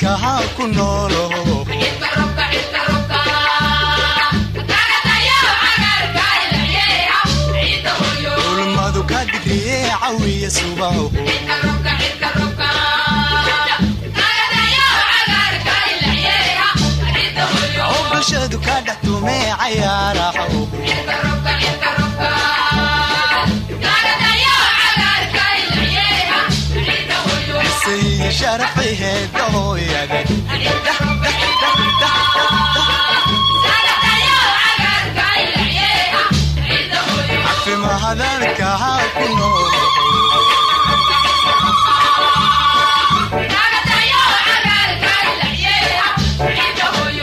daabidkaha ku noolo. Ulmadu ka dhigriye cawiya subaho oo bulshadu ka dhex tume cayaaraho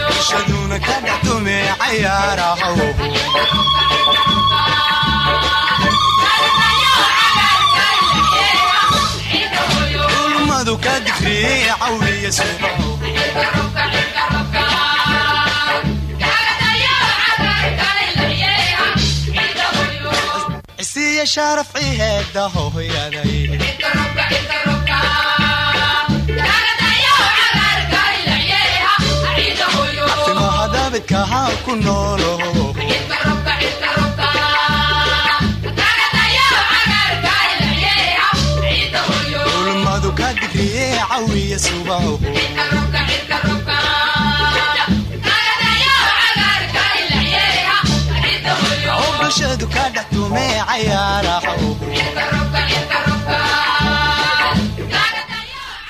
bulshaduna ka dhex tume cayaaraho ulmadu ka digriye cawiya subaho cisiya sharafci heedahooyaday cafimahadabidkaha ku noolo cawiya subaho bulshadu ka dhex tume cayaaraho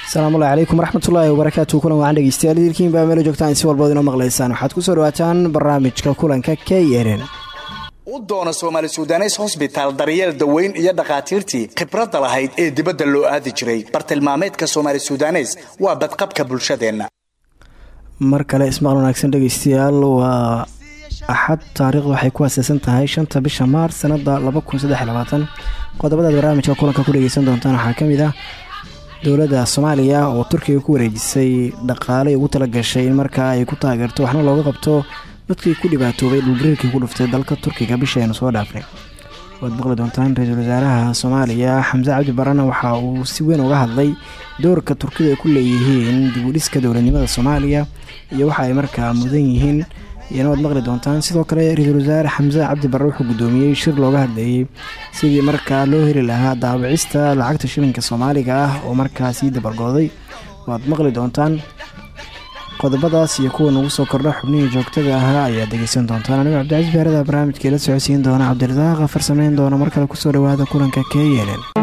asalaamullahi calaykum waraxmatullaahi wabarakaatu kulan wacan dhegeystayaal idilkiin baa meelo joogtaan si walbood inoo maqlaysaan. Waxaad ku soo dhawaataan barnaamijka kulanka k nn u doona soomaali sudanes hosbitaal daryeel daweyn iyo dhakhaatiirtii khibradda lahayd ee dibadda loo aadi jiray. Bartilmaameedka soomaali sudanes waa badqabka bulshadeenna. Mar kale ismaqal wanaagsan dhegeystayaal waa axad taariikhdu waxay ku aaseysan tahay shanta bisha maars sanada qodobadaad barnaamijka kulanka ku dhegeysan doontaan waxaa ka mid ah dowladda soomaaliya oo turkiga ku wareejisay dhaqaalay ugu talagashay in markaa ay ku taageerto waxna looga qabto dadkii ku dhibaatoobay dhulgariirkii ku dhuftay dalka turkiga bishaaynu soo dhaafnay. Waad maqli doontaan ra'iisul wasaaraha soomaaliya. Xamse cabdi barana waxa uu si weyn uga hadlay doorka turkidu ay ku leeyihiin dib u dhiska dowladnimada soomaaliya iyo waxa ay markaa mudan yihiin. Iyana waad maqli doontaan. Sidoo kale ra'iisul wasaare xamse cabdi barre wuxuu guddoomiyey shir looga hadleeyey sidii markaa loo heli lahaa daabicista lacagta shilinka soomaaliga ah oo markaa sii dabargooday waad maqli doontaan qodobadaas iyo kuwa nagu soo kordha xubnihii joogtada ahaa ayaad dhegeysan doontaan anigo cabdicasiis beerada barnaamijka ila socodsiin doona cabdirasaaqa farsameyn doona mar kale ku soo dhawaada kulanka k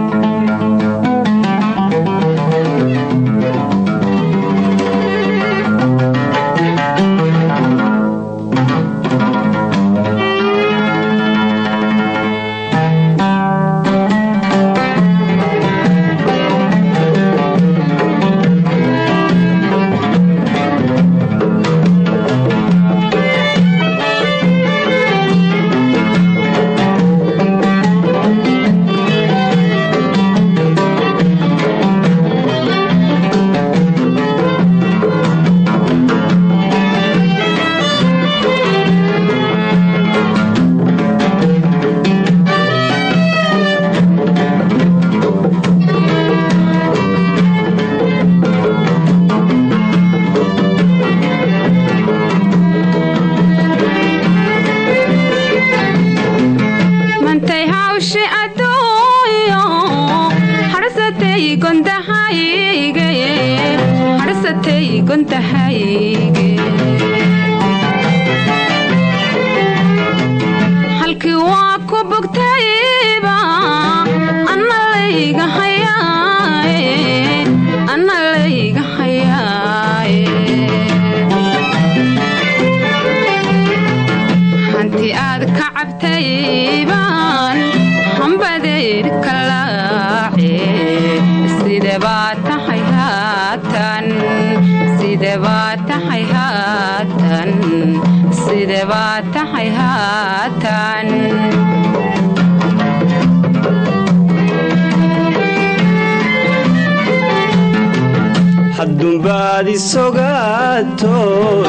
isogaatood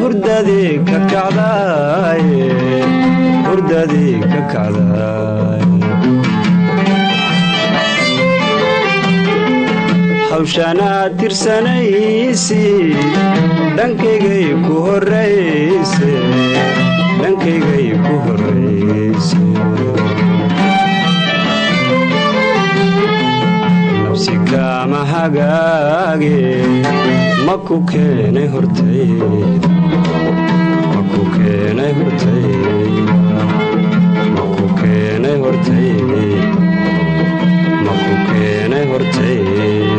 hurdadii ka kacdaaye hurdadii ka kacdaay hawshaanaad tirsanaysi dhankaygay ku horrayse dhankaygay ku horrayse nabsi kaama hagaage ma ku keenay hortayda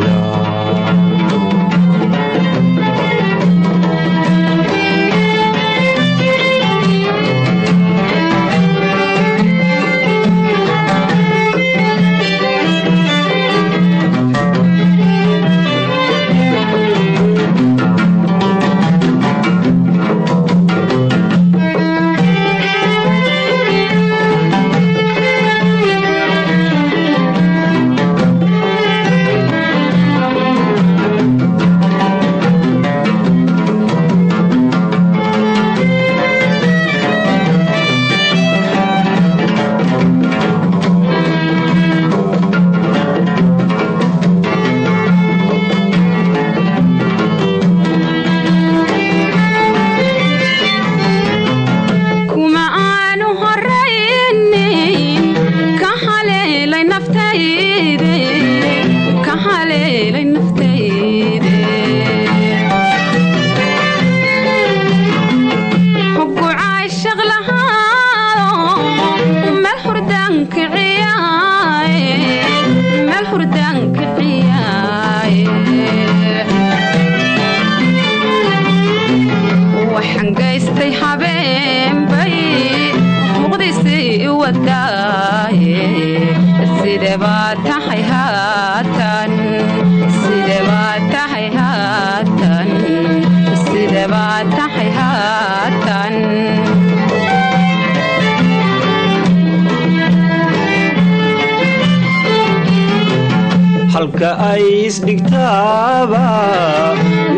halka ay isdhigtaaba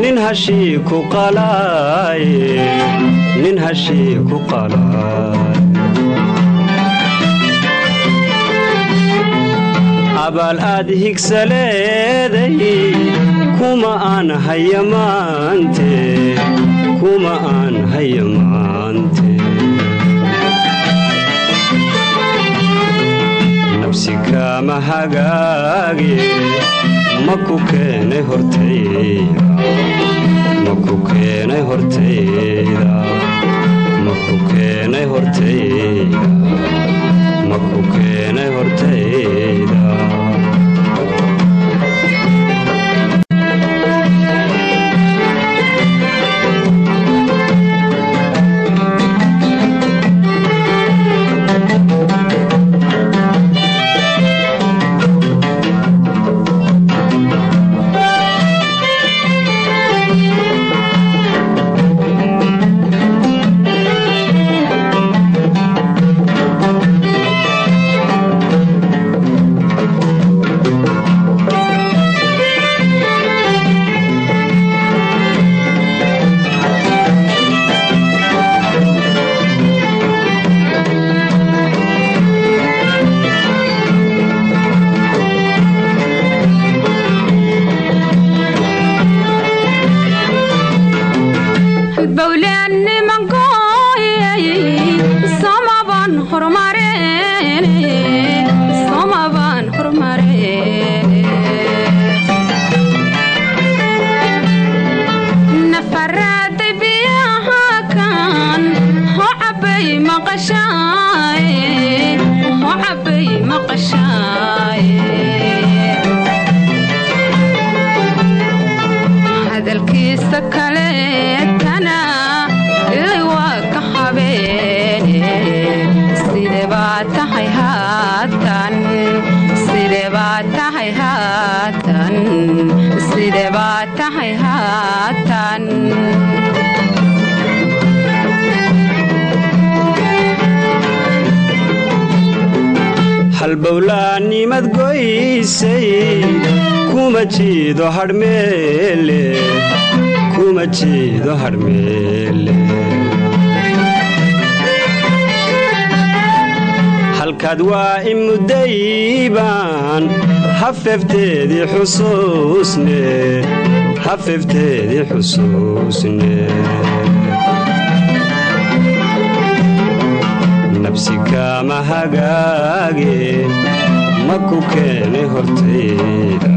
nin hashii ku qalaaye abaal aad higsaleeday kuma aan haya kaama hagaage ma ku keenay hortayda halbowlaannimad goysay kuma jiido hadhmeele kuma jiido hadhmeele halkaad waa i muddaybaan hafefteedii xusuusne hafefteedii xusuusne nabsi kaama hagaage ma ku keene hortayda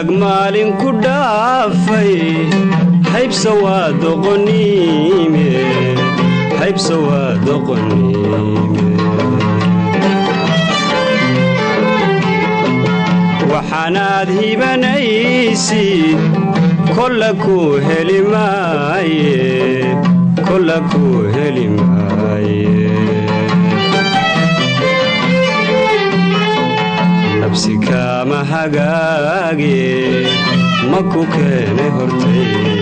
hagaag maalin ku dhaafay haybsa waa doqoniime haybsa waa doqoniime waxaanaad hibanaysid kolla ku heli maaye kolla ku heli maaye nabsi kaama hagaage ma ku keene hortayda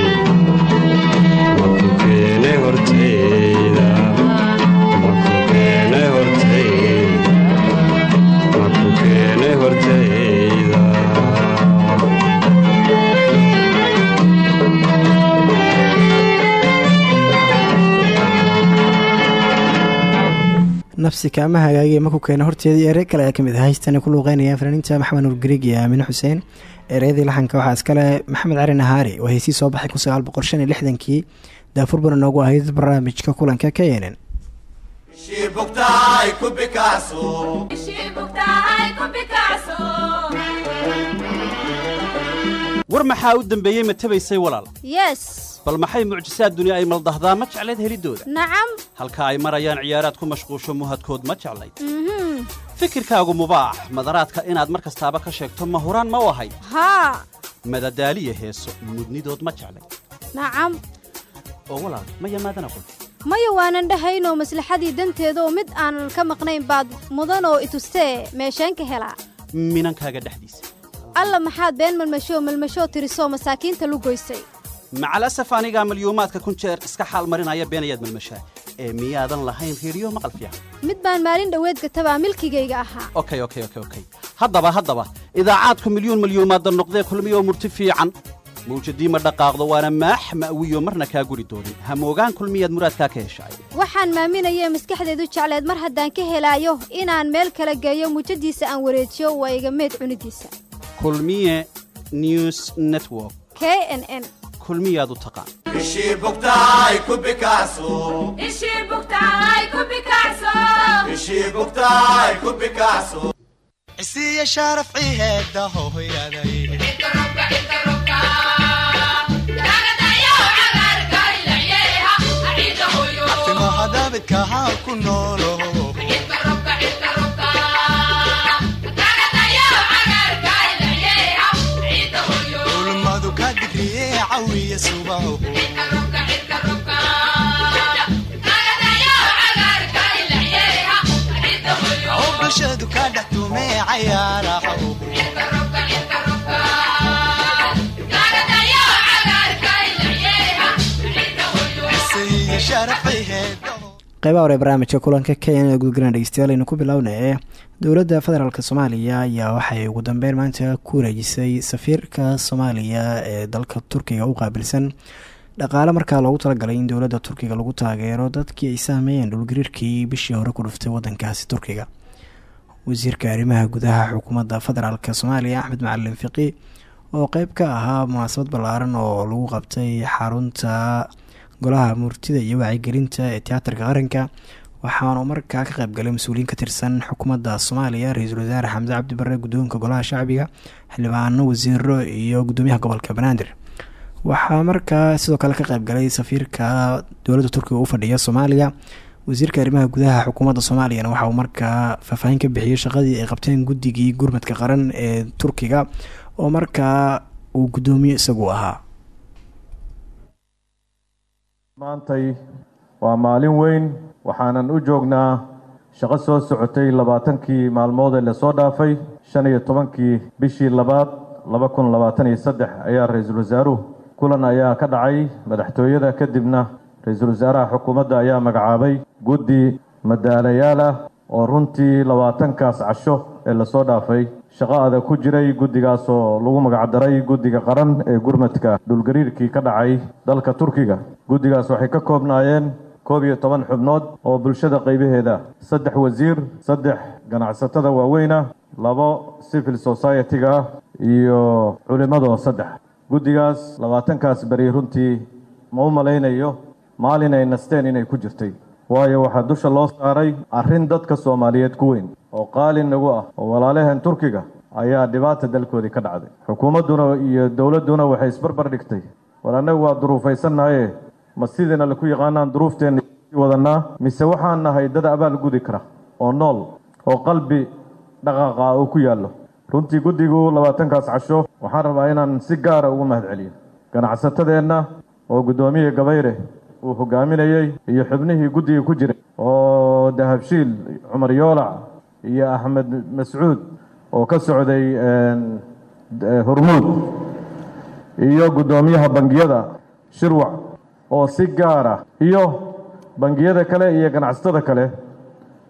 nafsi kaama hagaagay maku keena horteedii erey kale ayaa ka mid ah. Haystani ku luuqeynayaan fanaaniinta maxamed nuur gariig iyo aamine xuseen ereyadii laxanka waxaa iskale maxamed cali nahaari oo heysii soo baxay kun sagaal boqol shan iyo lixdankii. Daafur bana noogu ahayd barnaamijka kulanka ka yeenan shibugtahay ku bikacso war maxaa u dembeeyey ma tabaysay walaal? Yes. Bal maxay mucjisaad duni ay maldahdaa? Ma jeclayd helidooda. Nacam halka ay marayaan ciyaaraad ku mashquusho muhadkood ma jeclayd fikirkaagu mubaax. Madaraadka inaad mar kastaaba ka sheegto ma huraan ma u ahay haa madadaaliya heeso mudnidood ma jeclay nacam oo walaal ma yamaadana qol maya waanan dhahaynoo maslaxadii danteedaoo mid aanan ka maqnayn baad mudanoo itustee meesheen ka helaa. Minankaaga dhexdiisa alla maxaad been malmashoo malmashoo tirisoo masaakiinta lugoysay macalasaf anigaa malyuumaadka kun jeer iska xaal marinaya beenayaad malmashaa. Ee miyaadan lahayn reediyo maqal fiican. Mid baan maalin dhoweed gatabaa milkigayga ahaa. Okay okay okay okay. Haddaba haddaba idaacaadku milyuun malyuumaadda noqdee kulmiyoo murti fiican. Mawjadii ma dhaqaaqdo waana maax ma'wiyo marna kaa guri doonin hamoogaan kulmiyaad muraadkaa ka heshaay waxaan maaminayee maskaxdeedu jecleed mar haddaan ka helaayo inaan meel kala geeyo muujadiisa aan wareejiyo waa iga meed cunidiisa kulmiye news network. K n n. Kulmiyaad u taqaan ishii bugtahay ku bikacso ishii bugtahay ku bikacso sharafayheed qeybaha hore ee barnaamijka kulanka kenya ee gudgalana dhegeystayaal aynu ku bilownay dowladda federaalk soomaaliya ayaa waxay ugu dambeyn maanta ku wareejisay safiirka soomaaliya ee dalka turkiga u qaabilsan dhaqaale markaa loogu talagalay in dowladda turkiga lagu taageero dadkii ay saameeyeen dhulgariirkii bishii hore ku dhuftay wadankaasi turkiga. Wasiirka arrimaha gudaha xukuumadda federaalk soomaaliya axmed macalin fiqi oo qeyb ka ahaa munaasabad ballaaran oo lagu qabtay xarunta golaha murtida iyo wacyigelinta ee tiyaatarka qaranka. Waxaanu markaa ka qeybgalay mas'uuliyiin ka tirsan xukuumadda soomaaliya ra'iisul wasaare xamse cabdi barre guddoonka golaha shacbiga xildhibaano wasiiro iyo guddoomiyaha gobolka banaadir. Waxaa markaa sidoo kale ka qeybgalay safiirka dowladda turkiga u fadhiya soomaaliya. Wasiirka arrimaha gudaha xukuumadda soomaaliyana waxa uu markaa faahfaahin ka bixiyey shaqadii ay qabteen guddigii gurmadka qaran ee turkiga oo markaa uu guddoomiye isagu ahaa maantay waa maalin weyn waxaanan u joognaa shaqo soo socotay labaatankii maalmood ee la soo dhaafay. Shan iyo tobankii bishii labaad laba kun labaatan iyo saddex ayaa ra'iisul wasaaruhu kulan ayaa ka dhacay. Madaxtooyada kadibna ra'iisul wasaaraha xukuumadda ayaa magacaabay. Guddi madaalayaal ah oo runtii labaatankaas casho ee la soo dhaafay shaqo adag ku jiray guddigaas oo lagu magacdaray guddiga qaran ee gurmadka dhulgariirkii ka dhacay dalka turkiga. Guddigaas waxay ka koobnaayeen koob iyo toban xubnood oo bulshada qaybaheeda saddex wasiir saddex ganacsatada waaweyna labo civil society-ga iyo culimmadoo saddex. Guddigaas labaatankaas beri runtii ma u malaynayo maalin ay nasteen inay ku jirtay waayo waxaa dusha loo saaray arrin dadka soomaaliyeed ku weyn oo qaali nagu ah oo walaalaheen turkiga ayaa dhibaata dalkoodii ka dhacday. Xukuumadduna iyo dowladduna waxay isbarbar dhigtay. War annagu waa duruufaysannahaye ma sidiina laku yaqaanaan duruufteenna wadanaa mise waxaan nahay dad abaal gudi kara oo nool oo qalbi dhaqaaqa oo ku yaallo? Runtii guddigu labaatankaas casho waxaan rabaa inaan si gaara ugu mahad celiyo ganacsatadeenna oo guddoomiye gabayre uu hogaaminayey iyo xubnihii guddiga ku jiray oo dahabshiil cumar yoolac iyo axmed mascuud oo ka socday hormuud iyo guddoomiyaha bangiyada shirwac oo si gaara iyo bangiyada kale iyo ganacsatada kale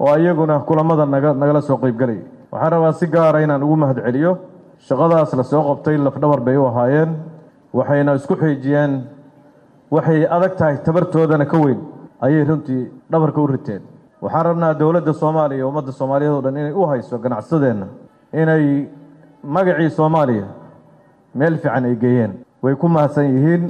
oo iyaguna kulamada naga nagala soo qeybgalayay waxaan rabaa si gaara inaan ugu mahad celiyo shaqadaas la soo qabtay lafdhabar bay u ahaayeen waxayna isku xiijiyeen waxay adag tahay tabartoodana ka weyn. Ayay runtii dhabarka u riteen. Waxaan rabnaa dowladda soomaaliya iyo ummadda soomaaliyeed oo dhan inay u hayso ganacsadeenna inay magacii soomaaliya meel fiican ay geeyeen. Way ku mahadsan yihiin.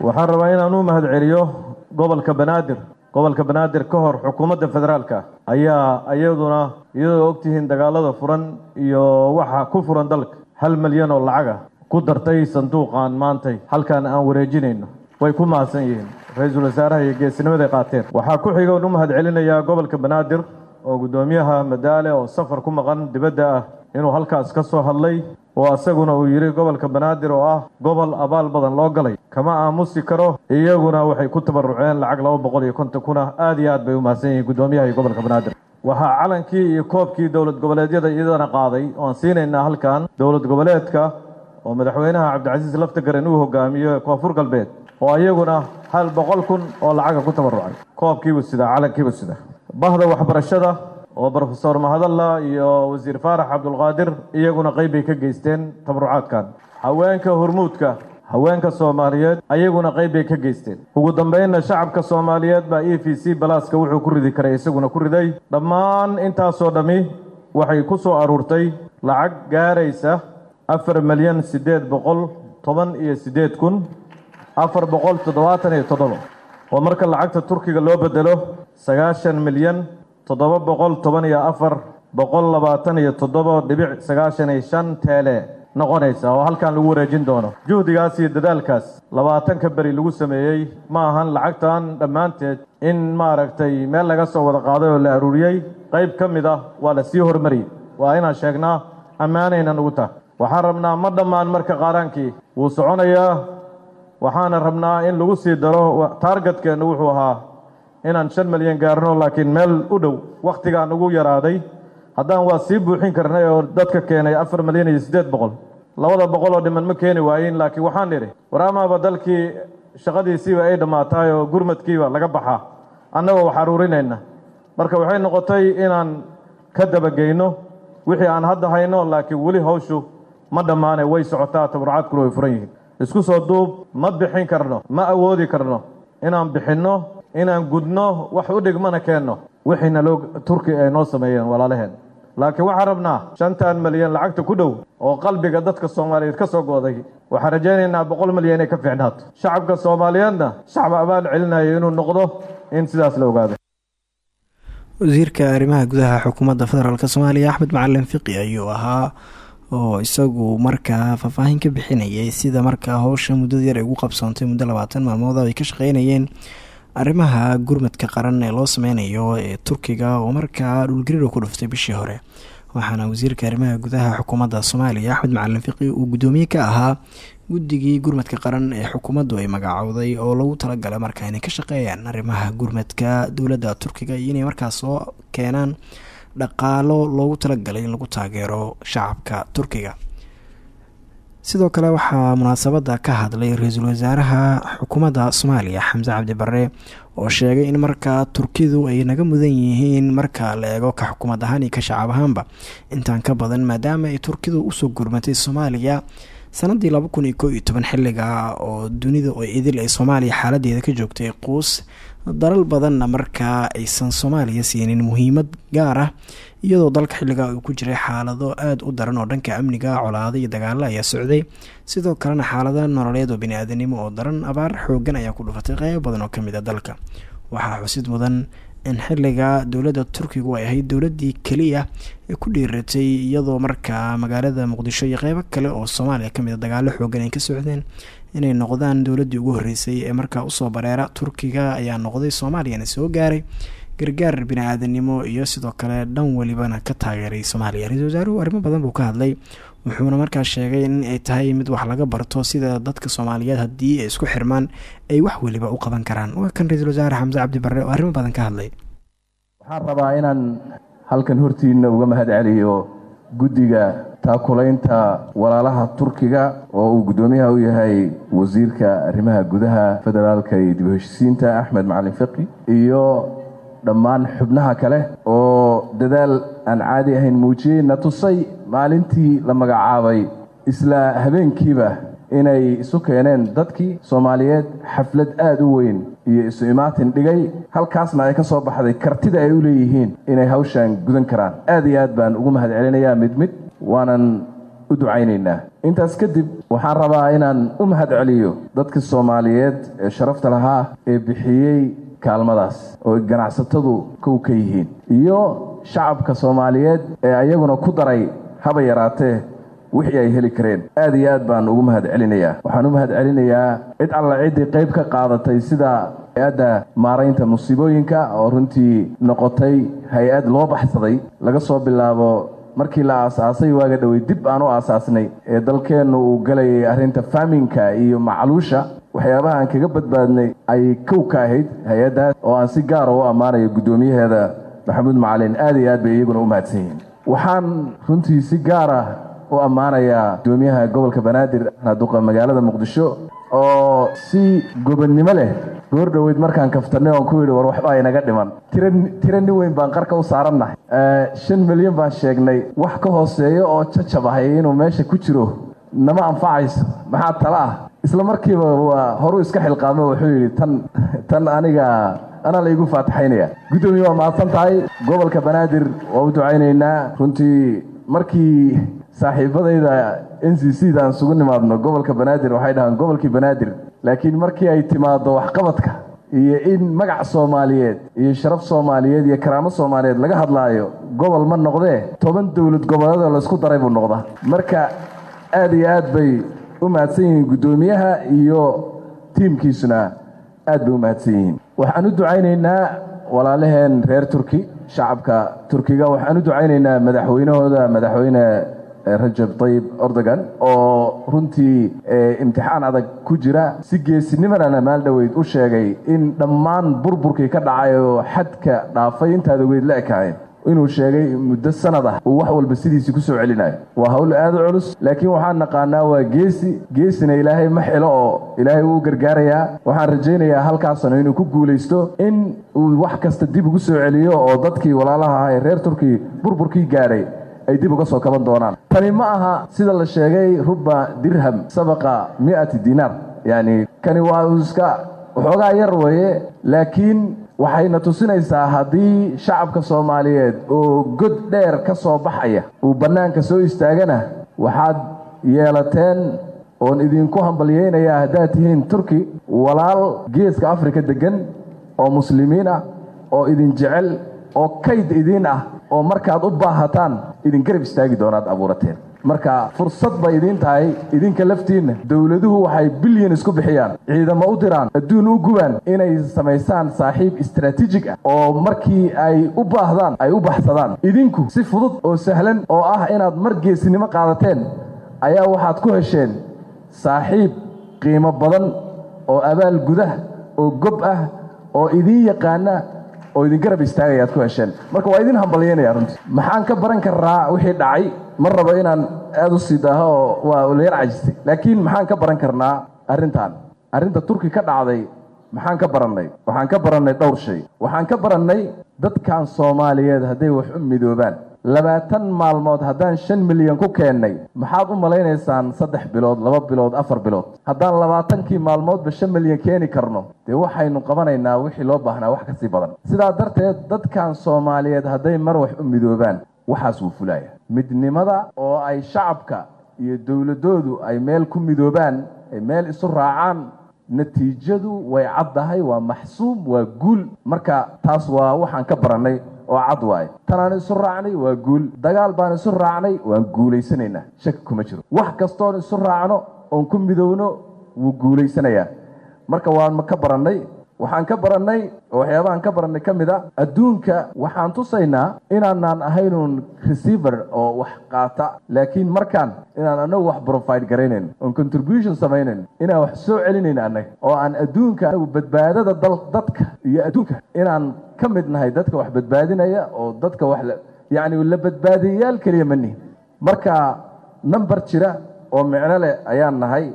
Waxaan rabaa inaan u mahad celiyo gobolka banaadir. Gobolka banaadir ka hor xukuumadda federaalka ayaa iyaduna iyadoo ogtihiin dagaalada furan iyo waxa ku furan dalka hal milyan oo lacaga ku dartay sanduuqan maantay halkan aan wareejinayno way ku mahadsan yihiin. Ra'iisul wasaaraha iyo geesinimaday qaateen. Waxaa ku xiga un u mahad celinayaa gobolka banaadir oo guddoomiyaha madaale oo safar ku maqan dibadda ah. Inuu halkaas ka soo hadlay oo asaguna uu yidhi gobolka banaadir oo ah gobol abaal badan loo galay kama aamusi karo. Iyaguna waxay ku tabaruceen lacag laba boqol iyo konton kuna. Aad iyo aad bay u mahadsan yihiin guddoomiyaha iyo gobolka banaadir. Waxaa calankii iyo koobkii dowlad goboleedyada iyadana qaaday oan siinaynaa halkan dowlad goboleedka oo madaxweynaha cabdicasiis laftagaren uu hogaamiyo koonfur galbeed oo iyaguna hal boqol kun oo lacaga ku tabarucay koobkiibuu sidaa calankiibuu sidaa. Bahda waxbarashada oo brofesor mahadalla iyo wasiir faarax cabdulqaadir iyaguna qayb bay ka geysteen tabarucaadkan haweenka hormuudka haweenka soomaaliyeed ayaguna qayb bay ka geysteen. Ugu dambeynna shacabka soomaaliyeed baa e v c balaaska wuxuu ku ridi karay isaguna ku riday. Dhammaan intaasoo dhammi waxay ku soo aruurtay lacag gaaraysa afar milyan siddeed boqol toban iyo siddeed kun afar boqol toddobaatan iyo toddoba oo marka lacagta turkiga loo bedelo sagaashan milyan toddoba boqol toban iyo afar boqol labaatan iyo toddoba dhibic sagaashan iyo shan teele noqonaysa. Oo halkan lagu wareejin doono. Juhdigaas iyo dadaalkaas labaatanka beri lagu sameeyey ma ahan lacagtan dhammaanteed in maaragtay meel laga soo wada qaaday oo la aruuriyey. Qayb ka mid ah waa la sii hormariyey waa inaan sheegnaa ammaanaynan ugu tahay. Waxaan rabnaa ma dhammaan marka qaaraankii wuu soconayaa waxaana rabnaa in lagu sii daro taargetkeennu wuxuu ahaa inaan shan milyan gaarno laakiin meel u dhow wakhtigaan ugu yaraaday. Haddaan waa sii buuxin karnay oo dadka keenay afar milyan iyo siddeed boqol. Labada boqol oo dhiman ma keeni waayin laakiin waxaan idhi war amaaba dalkii shaqadiisiiba ay dhammaataay oo gurmadkiiba laga baxaa. Annagoo wax aruurinayna marka waxay noqotay inaan ka dabageyno wixii aan hadda hayno laakiin weli hawshu ma dhammaane way socotaa tabarucaadkuna way furan yihiin isku soo duub ma bixin karno ma awoodi karno. Inaan bixinno inaan gudno wax u dhigmana keenno. Wixiina loo turki ay noo sameeyeen walaalaheen laakiin waxaan rabnaa shantan milyan lacagta ku dhow oo qalbiga dadka soomaaliyeed ka soo go'day waxaan rajaynaynaa boqol milyan inay ka fiicnaato shacabka soomaaliyeedna shacab abaal celinayo inuu noqdo in sidaas la ogaado. Wasiirka arrimaha gudaha xukuumadda federaalk soomaaliya axmed macalin fiqi ayuu ahaa oo isagu markaa faahfaahin ka bixinayay sida markaa howsha muddada yar ay ugu qabsoontay muddo labaatan maalmood ay ka shaqeynayeen arrimaha gurmadka qaran ee loo sameynayo ee turkiga oo markaa dhulgariir ku dhuftay bishii hore. Waxaana wasiirka arrimaha gudaha xukuumadda soomaaliya axmed macalin fiqi uu guddoomiye ka ahaa guddigii gurmadka qaran ee xukuumaddu ay magacowday oo lagu talagalay markaa inay ka shaqeeyaan arrimaha gurmadka dowladda turkiga iyo inay markaa soo keenaan dhaqaalo loogu talagalay in lagu taageero shacabka turkiga. Sidoo kale waxaa munaasabada ka hadlay ra'iisul wasaaraha xukuumadda soomaaliya xamse cabdi bare oo sheegay in markaa turkidu ay naga mudan yihiin marka la eego ka xukuumad ahaan iyo ka shacab ahaanba intaan ka badan maadaama ay turkidu u soo gurmatay soomaaliya sanadii laba kun iyo koo iyo toban xilliga oo dunida oo idil ay soomaaliya xaaladeeda ka joogtay quus dalal badanna markaa aysan soomaaliya siinin muhiimad gaar ah iyadoo dalka xilliga uu ku jiray xaalado aada u daran oo dhanka amniga colaado iyo dagaalo ayaa socday. Sidoo kalena xaalada nololeed oo bani-aadanimo oo daran abaar xoogan ayaa ku dhufatay qeybo badan oo ka mid a dalka. Waxaa xusid mudan in xilliga dowladda turkigu ay ahayd dowladii keliya ee ku dhiiratay iyadoo markaa magaalada muqdisho iyo qeybo kale oo soomaaliya ka mid a dagaalo xoogan ay ka socdeen inay noqdaan dowladii ugu horeysay ee markaa u soo bareera turkiga ayaa noqday soomaaliyana soo gaaray gargaar bini-aadanimo iyo sidoo kale dhan welibana ka taageeray soomaaliya. Ra'isul wasaaruhu arrimo badan buu ka hadlay wuxuuna markaa sheegay in ay tahay mid wax laga barto sida dadka soomaaliyeed haddii ay isku xirmaan ay wax weliba u qaban karaan. Waa kan ra'isul wasaare xamse cabdi barre oo arrimo badan ka hadlay. Waxaan rabaa inaan halkan hortiina uga mahad celiyo guddiga taakulaynta walaalaha turkiga oo uu guddoomiyaha u yahay wasiirka arrimaha gudaha federaalka iyo dib u heshisiinta axmed macalin fiqi iyo dhammaan xubnaha kale oo dadaal aan caadi ahayn muujiyey na tusay maalintii la magacaabay isla habeenkiiba inay isu keeneen dadkii soomaaliyeed xaflad aada u weyn iyo isu imaatin dhigay halkaasna ay ka soo baxday kartida ay u leeyihiin inay hawshan gudan karaan. Aad iyo aad baan ugu mahad celinayaa mid mid waanan u ducaynaynaa. Intaas kadib waxaan rabaa inaan u mahad celiyo dadka soomaaliyeed ee sharafta lahaa ee bixiyey kaalmadaas oo ganacsatadu kow ka yihiin. Iyo shacabka soomaaliyeed ee ayaguna ku daray haba yaraatee wixii ay heli kareen. Aad iyo aad baan ugu mahad celinayaa waxaan u mahad celinayaa cid alla ciddii qayb ka qaadatay sida hay'adda maaraynta musiibooyinka oo runtii noqotay hay'ad loo baxsaday. Laga soo bilaabo markii la aasaasay waaga dhowey dib aan u aasaasnay ee dalkeennu uu galayay arrinta faaminka iyo macluusha. Waxyaabaha aan kaga badbaadnay ay kow ka ahayd hay'addaas oo aan si gaara u ammaanayo guddoomiyaheeda. Maxamuud macalin aad iyo aad bay iyaguna u mahadsan yihiin waxaan runtii si gaara u ammaanayaa guddoomiyaha gobolka banaadir duqa magaalada muqdisho oo si gobonnimo leh goor dhoweyd markaan kaftanay oon ku yidhi war waxba inaga dhiman. Tira nin weyn baan qarka u saarannahay. Shan milyan baan sheegnay. Wax ka hooseeyo oo jajab ahay inuu meesha ku jiro nama anfacayso. Maxaa tala ah? Isla markiiba waa horu iska xilqaamo wuxuu yidhi tan tan aniga anaa laygu faataxaynaya guddoomiye waa mahadsan tahay. Gobolka banaadir waa u ducaynaynaa. Runtii markii saaxiibadayda n c c da aan isugu nimaadno gobolka banaadir waxay dhahaan gobolkii banaadir. Laakiin markii ay timaado waxqabadka iyo in magac soomaaliyeed iyo sharaf soomaaliyeed iyo karaamo soomaaliyeed laga hadlaayo gobol ma noqdee? Toban dowlad goboleedoo laysku daray buu noqda marka aad iyo aad bay u mahadsan yihiin guddoomiyaha iyo tiimkiisuna aad bay u mahadsan yihiin waxaan u ducaynaynaa walaalaheen reer turki shacabka turkiga. Waxaan u ducaynaynaa madaxweynahooda madaxweyne rajab tayib erdogan oo runtii imtixaan adag ku jira. Si geesinimadana maaldhoweyd u sheegay in dhammaan burburkii ka dhacay oo xadka dhaafay. Intaad ogeyd la ekaayeen inuu sheegay muddo sanad ah uu wax walba sidiisii ku soo celinayo. Waa hawl aad u culus laakiin waxaan naqaanaa waa geesi. Geesina ilaahay ma xilo oo ilaahay wuu gargaarayaa. Waxaan rajaynayaa halkaasano inuu ku guulaysto in uu wax kasta dib ugu soo celiyo oo dadkii walaalaha ah ee reer turkiya burburkii gaadhay ay dib uga soo kaban doonaan. Tani ma aha sida la sheegay ruba dirham sabaqa mi'ati dinaar. Yacni kani waa iska waxoogaa yar weeye laakiin waxayna tusinaysaa haddii shacabka soomaaliyeed oo god dheer ka soo baxaya uu bannaanka soo istaagana waxaad yeelateen oon idinku hambalyeynayaa haddaad tihiin turki walaal geeska afrika deggan oo muslimiin ah oo idin jecel oo kayd idiin ah oo markaad u baahataan idin garab istaagi doonaad abuurateen marka fursad bay idiin tahay idinka laftiinna. Dowladuhu waxay bilyan isku bixiyaan. Ciidamo u diraan adduun u gubaan inay samaysaan saaxiib istaraatiijig ah oo markii ay u baahdaan ay u baxsadaan. Idinku si fudud oo sahlan oo ah inaad mar geesinimo qaadateen ayaa waxaad ku hesheen saaxiib qiimo badan oo abaal gudah oo gob ah oo idiin yaqaana oo idin garab istaagaya aad ku hesheen. Marka waa idin hambalyeynaya runtii. Maxaan ka baran karnaa wixii dhacay ma rabo inaan aad u sii daaho oo waa la yar cajistay laakiin maxaan ka baran karnaa arrintan. Arrinta turki ka dhacday maxaan ka barannay. Waxaan ka barannay dhowr shay. Waxaan ka barannay dadkan soomaaliyeed hadday wax u midoobaan. Labaatan maalmood haddaan shan milyan ku keennay maxaad u malaynaysaan saddex bilood laba bilood afar bilood? Haddaan labaatankii maalmoodba shan milyan keeni karno dee waxaynu qabanaynaa wixii loo baahnaa wax ka sii badan. Sidaa darteed dadkan soomaaliyeed hadday mar wax u midoobaan waxaas wuu fulaya midnimada oo ay shacabka iyo dowladoodu ay meel ku midoobaan ay meel isu raacaan natiijadu way caddahay waa maxsuum waa guul. Marka taas waa waxaan ka barannay oo cad waaye. Tanaan isu raacnay waa guul. Dagaal baan isu raacnay waan guulaysanaynaa shaki kuma jiro. Wax kastoon isu raacno oon ku midowno wuu guulaysanayaa marka waan ka barannay waxaan ka barannay oo waxyaabahaan ka barannay ka mid a adduunka waxaan tusaynaa inaanaan ahaynuun receiver oo wax qaata. Laakiin markaan inaan anagu wax profide garaynayn oon contribution samaynayn inaan wax soo celinayn annaga oo aan adduunka anagu badbaadada dal dadka iyo adduunka inaan ka mid nahay dadka wax badbaadinaya oo dadka wax yacni la badbaadiyayaal keliya ma nihin marka number jira oo micno leh ayaan nahay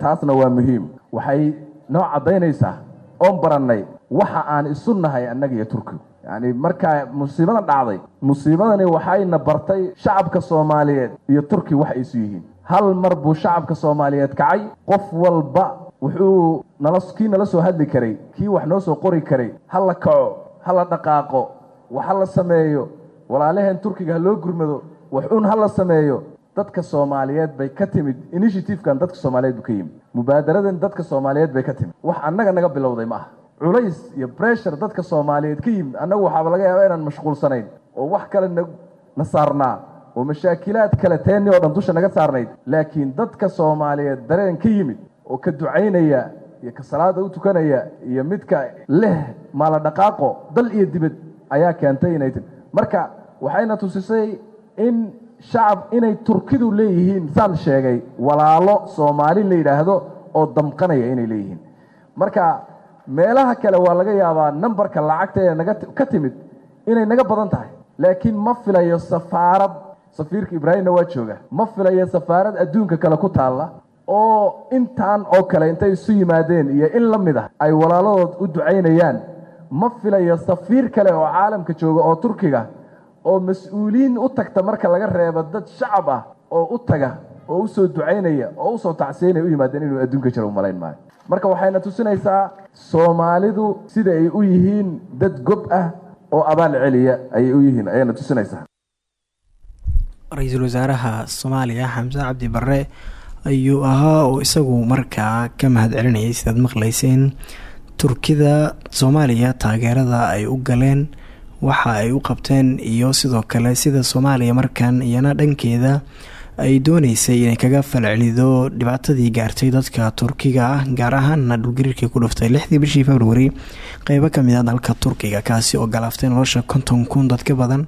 taasna waa muhiim. Waxay noo caddaynaysaa oon barannay waxa aan isu nahay annaga iyo turkigu. Yacni markaa musiibadan dhacday musiibadani waxayna bartay shacabka soomaaliyeed iyo turki wax ay isu yihiin. Hal mar buu shacabka soomaaliyeed kacay qof walba wuxuu nala kii nala soo hadli karay kii wax noo soo qori karay ha la kaco ha la dhaqaaqo wax ha la sameeyo walaalaheen turkiga ha loo gurmado wax un ha la sameeyo dadka soomaaliyeed bay ka timid initiativekan dadka soomaaliyeed buu ka yimid mubaadaradan dadka soomaaliyeed bay ka timid. Wax annaga naga bilowday ma aha culays iyo bressure dadka soomaaliyeed ka yimid. Annagu waxaaba laga yaabaa inaan mashquulsanayn oo wax kale na na saarnaa oo mashaakilaad kale teeni oo dhan dusha naga saarnayd. Laakiin dadka soomaaliyeed dareen ka yimid oo ka ducaynaya iyo ka salaada u tukanaya iyo midka leh maala dhaqaaqo dal iyo dibad ayaa keentay inay marka waxayna tusisay in shacab inay turkidu leeyihiin saan sheegay walaalo soomaali la yidhaahdo oo damqanaya inay leeyihiin. Marka meelaha kale waa laga yaabaa nambarka lacagta ee naga ka timid inay naga badan tahay. Laakiin ma filayo safaarad. Safiirka ibraahimna waa jooga. Ma filayo safaarad adduunka kale ku taalla oo intaan oo kale intay isu yimaadeen iyo in la mid ah ay walaaladood u ducaynayaan. Ma filayo safiir kale oo caalamka jooga oo turkiga oo mas'uuliyiin u tagta marka laga reebo dad shacab ah oo u taga oo u soo ducaynaya oo u soo tacsiyanaya u yimaadeen inuu adduunka jiro u malayn maayo. Marka waxayna tusinaysaa soomaalidu sida ay u yihiin dad gob ah oo abaal celiya ayay u yihiin ayayna tusinaysaa. Ra'iisul wasaaraha soomaaliya xamse cabdi barre ayuu ahaa oo isagu markaa ka mahad celinayay sidaad maqlayseen turkida soomaaliya taageerada ay u galeen waxa ay u qabteen iyo sidoo kale sida soomaaliya markan iyana dhankeeda ay dooneysay inay kaga falcelido dhibaatadii gaartay dadka turkiga ah gaar ahaana dhulgariirkii ku dhuftay lixdii bishii februari. Qeybo ka mid a dalka turkiga kaasi oo galaaftay nolosha konton kun dad ka badan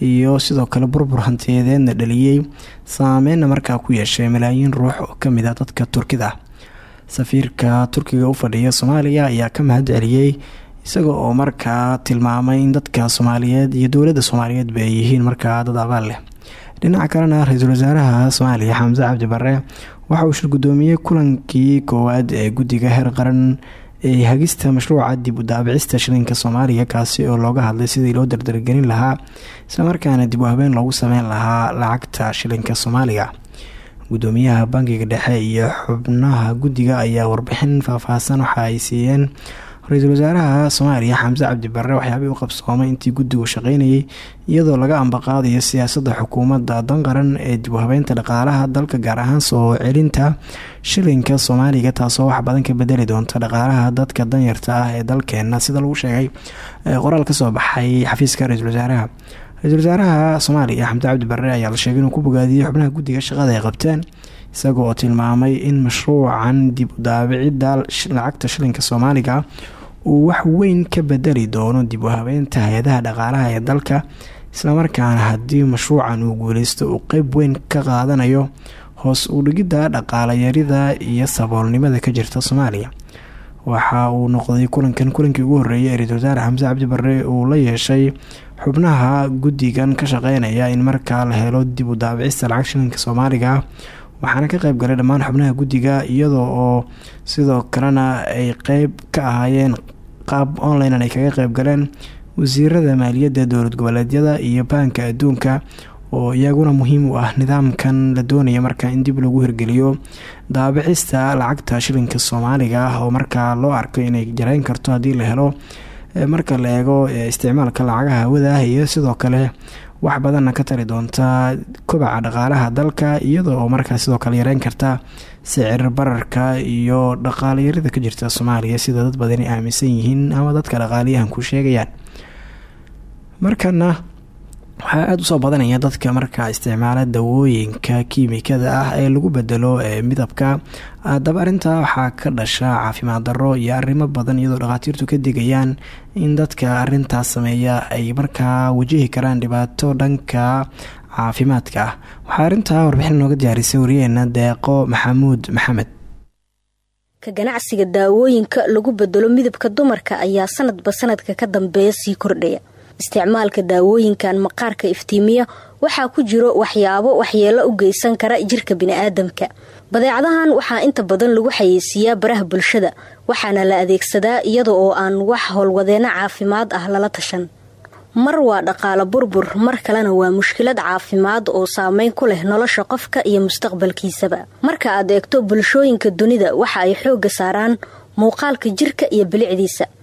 iyo sidoo kale burbur hantiyadeedna dhaliyey saameyna markaa ku yeeshay malaayiin ruux oo ka mid a dadka turkida. Safiirka turkiga u fadhiya soomaaliya ayaa ka mahad celiyey isaga oo markaa tilmaamay in dadka soomaaliyeed iyo dowladda soomaaliyeedba ay yihiin markaa dad abaal leh. Dhinaca kalena ra'iisul wasaaraha soomaaliya xamse cabdi bare waxa uu shir guddoomiyey kulankii koowaad ee guddiga heer qaran ee hagista mashruuca dib u daabicista shilinka soomaaliya kaasi oo looga hadlay sidii loo dardargelin lahaa islamarkaana dib u habeen loogu sameyn lahaa lacagta shilinka soomaaliga gudoomiyaha bankiga dhexe iyo xubnaha guddiga ayaa warbixin faahfaahsan waxa ay siiyeen ra'iisul wasaaraha soomaaliya xamse cabdi barre waxyaabihii u qabsoomay intii guddigu shaqeynayay iyadoo laga ambaqaadayo siyaasadda xukuumadda danqaran ee dib u habeynta dhaqaalaha dalka gaar ahaan soo celinta shilinka soomaaliga taasoo wax badan ka bedeli doonta dhaqaalaha dadka danyarta ah ee dalkeena sida lagu sheegay qoraal ka soo baxay xafiiska ra'iisul wasaaraha ra'iisul wasaaraha soomaaliya xamse cabdi barre ayaa la sheegay inuu ku bogaadiyey xubnaha guddiga shaqada ay qabteen isaga tilmaamay in mashruucan dib u daabicida lacagta shilinka soomaaliga uu wax weyn ka bedeli doono dib u habeynta hay'adaha dhaqaalaha ee dalka islamarkaana haddii mashruucan uu guuleysto uu qeyb weyn ka qaadanayo hoos u dhigidda dhaqaalayarida iyo saboolnimada ka jirta soomaaliya. Waxa uu noqday kulankan kulankii ugu horreeyay ee ra'iisul wasaare xamse cabdi barre uu la yeeshay xubnaha guddigan ka shaqeynaya in markaa la helo dib u daabicista lacag shilinka soomaaliga waxaana ka qeyb galay dhammaan xubnaha guddiga iyadoo oo sidoo kalena ay qeyb ka ahaayeen qaab online ay kaga qeyb galeen wasiirada maaliyadda dowlad goboleedyada iyo baanka adduunka oo iyaguna muhiim u ah nidaamkan la doonaya markaa in dib lagu hirgeliyo daabicista lacagta shilinka soomaaliga ah oo markaa loo arko inay jareyn karto haddii la helo marka la eego isticmaalka lacagaha hawada ah iyo sidoo kale wax badanna ka tari doonta kobaca dhaqaalaha dalka iyadoo oo markaa sidoo kale yareyn karta sicir bararka iyo dhaqaalayarida ka jirta soomaaliya sida dad badani aaminsan yihiin ama dadka dhaqaaliyahan ku sheegayaan. Markana waxaa aada u soo badanaya dadka markaa isticmaala dawooyinka kiimikada ah ee lagu bedelo ee midabka. Haddaba arrintaa waxaa ka dhasha caafimaad darro iyo arrimo badan iyadoo dhakhaatiirtu ka digayaan in dadka arintaas sameeya ay markaa wajihi karaan dhibaato dhanka caafimaadka ah. Waxaa arrintaa warbixin nooga diyaarisay wariyeena deeqo maxamuud maxamed. Ka ganacsiga daawooyinka lagu bedelo midabka dumarka ayaa sanadba sanadka ka dambeeya sii kordhaya. Isticmaalka daawooyinkan maqaarka iftiimiya waxaa ku jiro waxyaabo waxyeelo u geysan kara jirka bini'aadamka badeecadahan waxaa inta badan lagu xayeysiiyaa baraha bulshada waxaana la adeegsadaa iyada oo aan wax howlwadeeno caafimaad ah lala tashan. Mar waa dhaqaalo burbur mar kalena waa mushkilad caafimaad oo saameyn ku leh nolosha qofka iyo mustaqbalkiisaba. Marka aad eegto bulshooyinka dunida waxa ay xoogga saaraan muuqaalka jirka iyo bilicdiisa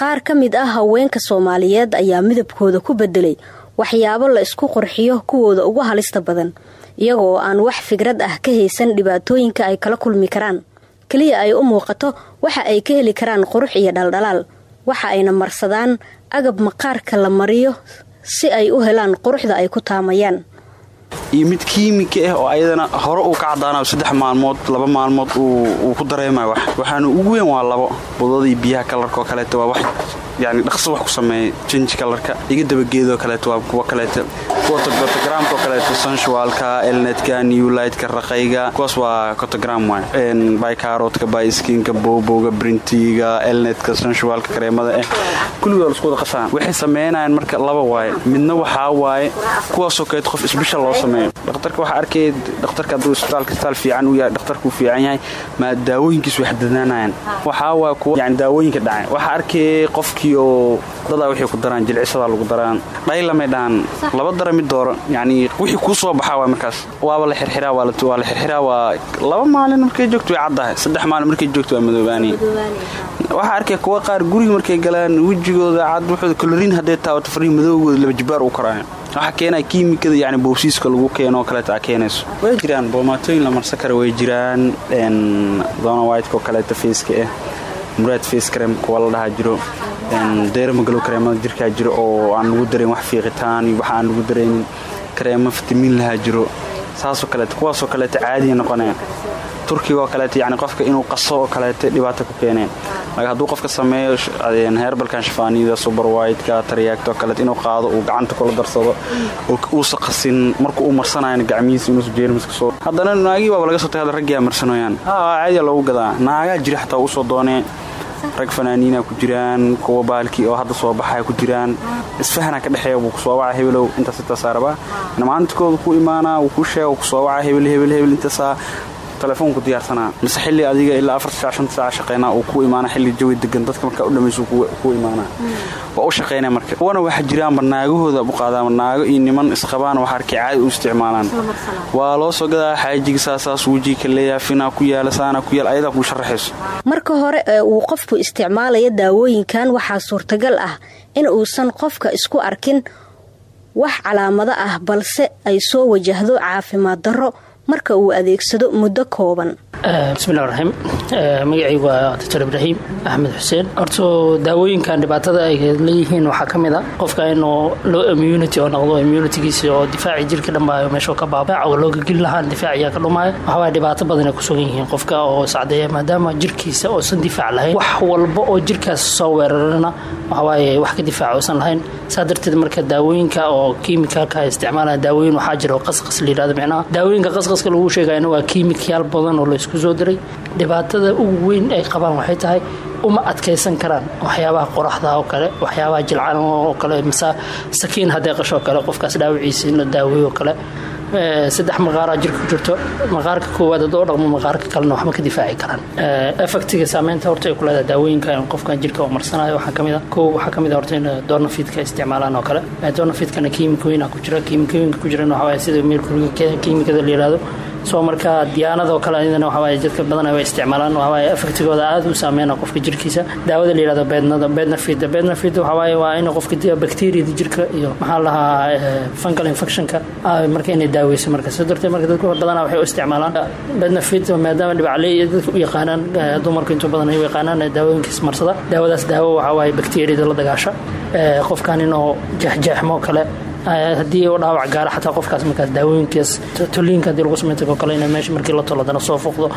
qaar ka mid ah haweenka soomaaliyeed ayaa midabkooda ku bedelay waxyaabo la isku qurxiyo kuwooda ugu halista badan iyaga oo aan wax fikrad ah ka haysan dhibaatooyinka ay kala kulmi karaan. Keliya ay u muuqato waxa ay ka heli karaan qurux iyo dhaldhalaal waxa ayna marsadaan agab maqaarka la mariyo si ay u helaan quruxda ay ku taamayaan iyo mid kiimika ah oo ayadana hore uu ka caddaanayo saddex maalmood laba maalmood uu ku dareemayo. Wax waxaana ugu weyn waa labo budadii biyaha kalarka oo kaleeta waa wax yani dhaqso wax ku sameeya jinji kalarka iga dabageedoo kaleeta waa kuwa kaleeta kuwa kotograamka oo kaleeta sanshualka elnetka newlightka raqayga. Kuwaas waa kotogram waay. Bycarotka byskinka bobowga brintiga elnetka sanshualka kareemada ah kulligoo lasku wada qasaan waxay sameynayaan marka laba waaye midna waxaa waaye kuwaasoo kaleeta qof isbishal loo sameeyo. Dhakhtarka waxaa arkay dhakhtarka hadduu isbitaalka isbitaal fiican uu yahay dhakhtarku fiican yahay maa daawooyinkiisu wax dadanaayaan waxaa waa kuwa yani daawooyinka dhacay. Waxaa arkay qofkii oo dadaa wixii ku daraan jilcisadaa lagu daraan. Dhaylamay dhahan laba dara mid dooro yani wixii kuu soo baxaa waa markaas. Waaba la xirxiraa waa la xirxiraa waa laba maalin markay joogto way caddahay saddex maalin markay joogto waa madoobaani. Waxaa arkay kuwa qaar guriga markay galaan wejigooda cad wuxuu koloriin hadday taawato farihi madoogooda laba jibaar u koraayo waxaa keenaya kiimikada yani boobsiiska lagu keeno kaleeta a keenayso. Way jiraan boomaatooyin la marsan kara way jiraan doona whiteko kaleeta fayska ah muraad face crem kuwa la dhahaa jiro deeramagalow kareemada jirkaa jiro oo aan lagu dareyn wax fiiqitaan iyo wax aan lagu dareynin kareemo fitamiin lahaa jiro saasoo kaleete kuwaasoo kaleete caadiya noqoneen turkiga oo yani qofka inuu qaso oo dhibaato ku keeneen laakiin hadduu qofka sameeyo heerbalkan shafaaniyada subarwaytka taryaagta oo kaleete inuu qaado uu gacanta kula darsado uusa qasin marka uu marsanayana gacmihiisa inuusa jeermiska soo haddana naagii baaba laga soo tagay hadda raggiyaa marsanooyaan caadiya loogu gadaa naagaa jira xataa u soo doonee rag fanaaniina ku jiraan kuwa baalkii oo hadda soo baxaya ku jiraan. Isfahana ka dhexeeya wuu ku soo waca hebelow intaas intaasaa rabaa maalintikooda ku imaanaa wuu ku sheega ku soo waca hebel hebel hebel intaasaa telefoonku diyaarsanaa. Mise xilli adiga ilaa afar saac shanta saac shaqeynaa uu ku imaana xilli jawi degan dadka markaa u dhammayso ku imaanaa. Waa u shaqeynaya marka. Kuwana waxa jiraanba naagahooda u qaadaama naago iyo niman isqabaan wax arkay caadi u isticmaalaan. Waa loo soo gadaa xaajiga saasaas wejiga ka leeyaa finaa ku yaalla saana ku yaal ayadaa kuu sharaxayso marka hore uu qofku isticmaalayo daawooyinkan waxaa suurtagal ah in uusan qofka isku arkin wax calaamado ah balse ay soo wajahdo caafimaad darro marka uu adeegsado muddo kooban bismillahi raxiim magacaygu waa doctor ibraahim axmed xuseen. Horto daawooyinkan dhibaatada ay leeyihiin waxaa ka mid a qofka inuu low immunity oo noqdo immunitygiisa oo difaaci jirka dhanbaayo meeshuu ka baabaaco looga geli lahaan difaaciyaa ka dhumaayo. Waxawaaye dhibaato badan ay ku sugan yihiin qofka oo sacdeeya maadaama jirkiisa oosan difaac lahayn wax walba oo jirkaas soo weerarana waxawaaye wax ka difaaca uusan lahayn. Saa darteed marka daawooyinka oo kiimikalka ay isticmaalaan daawooyin waxaa jira oo qasqas la yidhahdo micnaha daawooyinka qasqaska lagu sheegayana waa kiimikyaal badan oo laysku soo diray. Dhibaatada ugu weyn ay qabaan waxay tahay uma adkaysan karaan waxyaabaha qoraxda oo kale waxyaabaha jilcan oo kale mise sakiin hadday qashoo kale qofkaas dhaawiciisa in la daaweeyo kale saddex maqaaraa jirka ku jirto. Maqaarka koowaad hadoo dhaqmo maqaarka kalena waxma ka difaaci karaan. Efectiga saameynta horta ay ku leedahay daawooyinka qofkan jirka oo marsanayo waxaa ka mid a kow waxaa ka mid a horta in doonafidka isticmaalaan oo kale. Doonafidkana kiimikooyina ku jira kiimikooyinka ku jiran waxawaaye sida meelkuriga kiimikada la soo marka diyaanadoo kale iyadana waxawaaye dadka badan way isticmaalaan. Waxawaaye efectigooda aada u saameyna qofka jirkiisa. Daawada la yihahdo beednada beednafida beednafida waxawaaye waa in qofka bakteriyada jirka iyo maxaa lahaa fungal infectionka marka inay daaweyso marka. Soo darteed marka dadka badanaa waxay u isticmaalaan. Beednafid maadaama dhibacley dadka u yaqaanaan dumarku intuu badan ay u yaqaanaan daawooyinkiis marsada. Daawadaas daawo waxawaaye bakteriyada la dagaasha qofkan inuu jeexjeexmo kale haddii u dhaawac gaara xataa qofkaas markaas daawooyinkaas toliinka haddii lagu sameynta oo kale ina meesha markii la tolo dana soo foqdo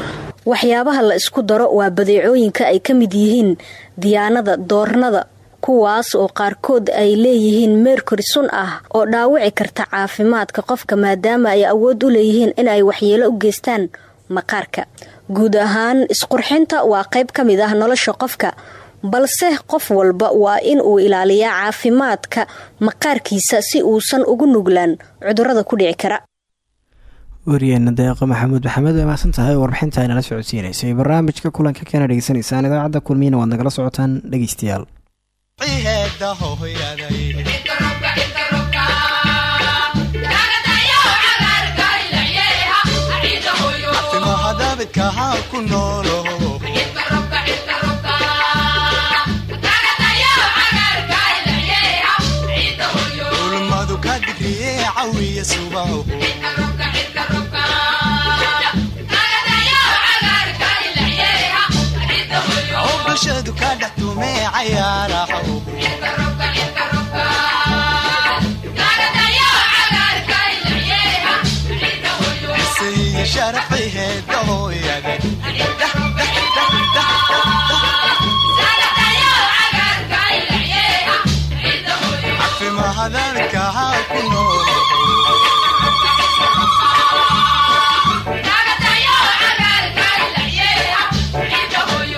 waxyaabaha la isku daro waa badeecooyinka ay ka mid yihiin diyaanada doornada kuwaas oo qaarkood ay leeyihiin meerkuri sun ah oo dhaawici karta caafimaadka qofka maadaama ay awood u leeyihiin in ay waxyeelo u geystaan maqaarka. Guud ahaan isqurxinta waa qayb ka mid ah nolosha qofka balse qof walba waa in uu ilaaliyaa caafimaadka maqaarkiisa si uusan ugu nuglaan cudurrada ku dhici kara wariyeena deeqo maxamuud maxamed way mahadsan tahay oo warbixinta aynala socodsiinaysay barnaamijka kulanka keena dhegeysanaysaan idaacadda kulmiyana waad nagala socotaan dhegeystayaal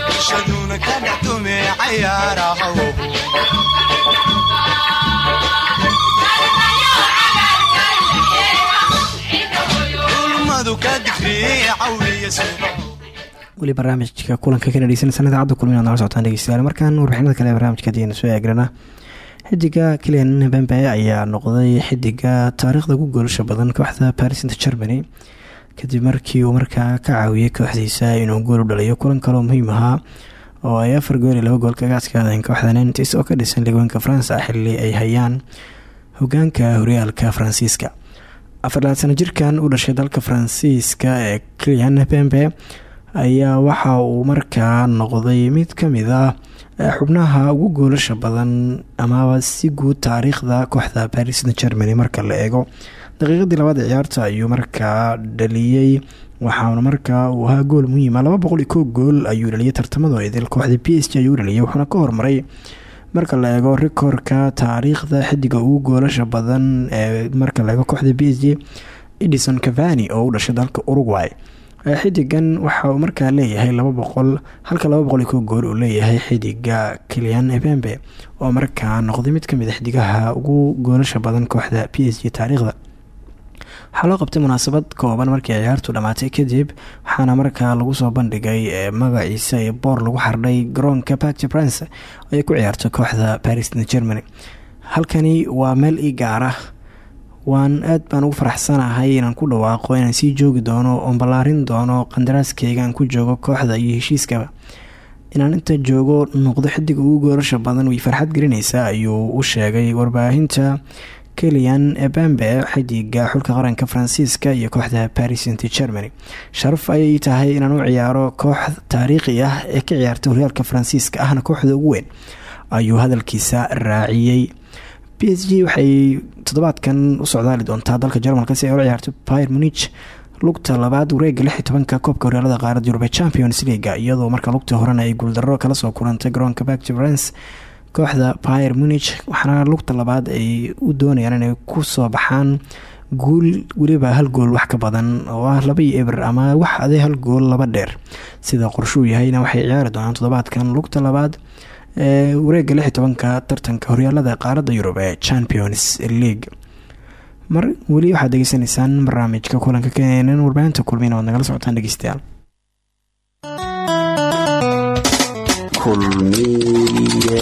bulshaduna ka dhex tumee weli barnaamijka kulanka kana dhegeysanaysan idaacadda kulmin ad nala socotaan dhegeystayaal. Markaan warbixinada kale ee barnaamijka hadiyaynu soo eegrana xidiga kilian bembe ayaa noqday xidiga taariikhda ugu goolasha badan kooxda paris int germany kadib markii uu markaa ka caawiyey kooxdiisa inuu gool u dhaliyo kulan kaloo muhiim ahaa oo ay afar gool iyo laba gool kaga adkaadeen kooxda nentis oo ka dhisan ligooyinka faransa xilli ay hayaan hogaanka horyaalka faransiiska afar labaad sano jirkan u dhashay dalka faransiiska ee kilian bembe ayaa waxa uu markaa noqday mid ka mid ah xubnaha ugu goolasha badan amaba si guud taariikhda kooxda paris germany marka la eego. Daqiiqadii labaad ciyaarta ayuu markaa dhaliyey waxaana markaa uu ahaa gool muhiima laba boqol iyo gool ayuu dhaliyay tartamada idil kooxda p s g ayuu dhaliyay wuxuuna ka hormaray marka la eego rikoorka taariikhda xidiga ugu goolasha badan ee marka la eego kooxda p s g edison cavani oo u dhashay dalka uruguay. Xidigan waxa uu markaa leeyahay laba boqol halka laba boqol iyo gool uu leeyahay xidiga kilian ebembe oo markaa noqday mid ka mid a ah xidigaha ugu goolasha badan kooxda p s g taariikhda waxaa loo qabtay munaasabad kooban markii ciyaartu dhamaatay kadib waxaana markaa lagu soo bandhigay magaciisa ee boor lagu xardhay garoonka park prince ay ku ciyaarto kooxda paris germany halkani waa meel ii gaara. Waan aad baan ugu faraxsanahay inaan ku dhawaaqo inaan sii joogi doono oon ballaarin doono qandaraaskeyga aan ku joogo kooxda iyo heshiiskaba. Inaan inta joogo noqdo xidiga ugu goorasha badan way farxad gelinaysaa ayuu u sheegay warbaahinta keliyan ebambe xidiga xulka qaranka faransiiska iyo kooxda paris st germany sharaf ayay tahay inaan u ciyaaro koox taariikhi ah ee ka ciyaarta horyaalka faransiiska ahna kooxda ugu weyn ayuu hadalkiisa raaciyey. B s g waxay toddobaadkan u socdaali doontaa dalka jarmalka si ay ula ciyaarto pyr munich lugta labaad wareega lix tobanka koobka horyaalada qaarada yurub champions leaga iyadoo marka lugtii horena ay guuldaro kala soo kulantay garoonka bactrance kooxda pyr munich. Waxaana lugta labaad ay u doonayaan inay ku soo baxaan guul weliba hal gool wax ka badan. Oo ah laba iyo eber ama wax aday hal gool laba dheer. Sida qorshuu yahayna waxay ciyaari doonaan toddobaadkan lugta labaad ee wareega lix tobanka tartanka horyaalada qaaradda yurub ee champions league. Mar weli waxaad degeysanaysaan barnaamijka kulanka keenan warbaahinta kulmina waad nagala socotaan dhegeystayaal. Kulmiye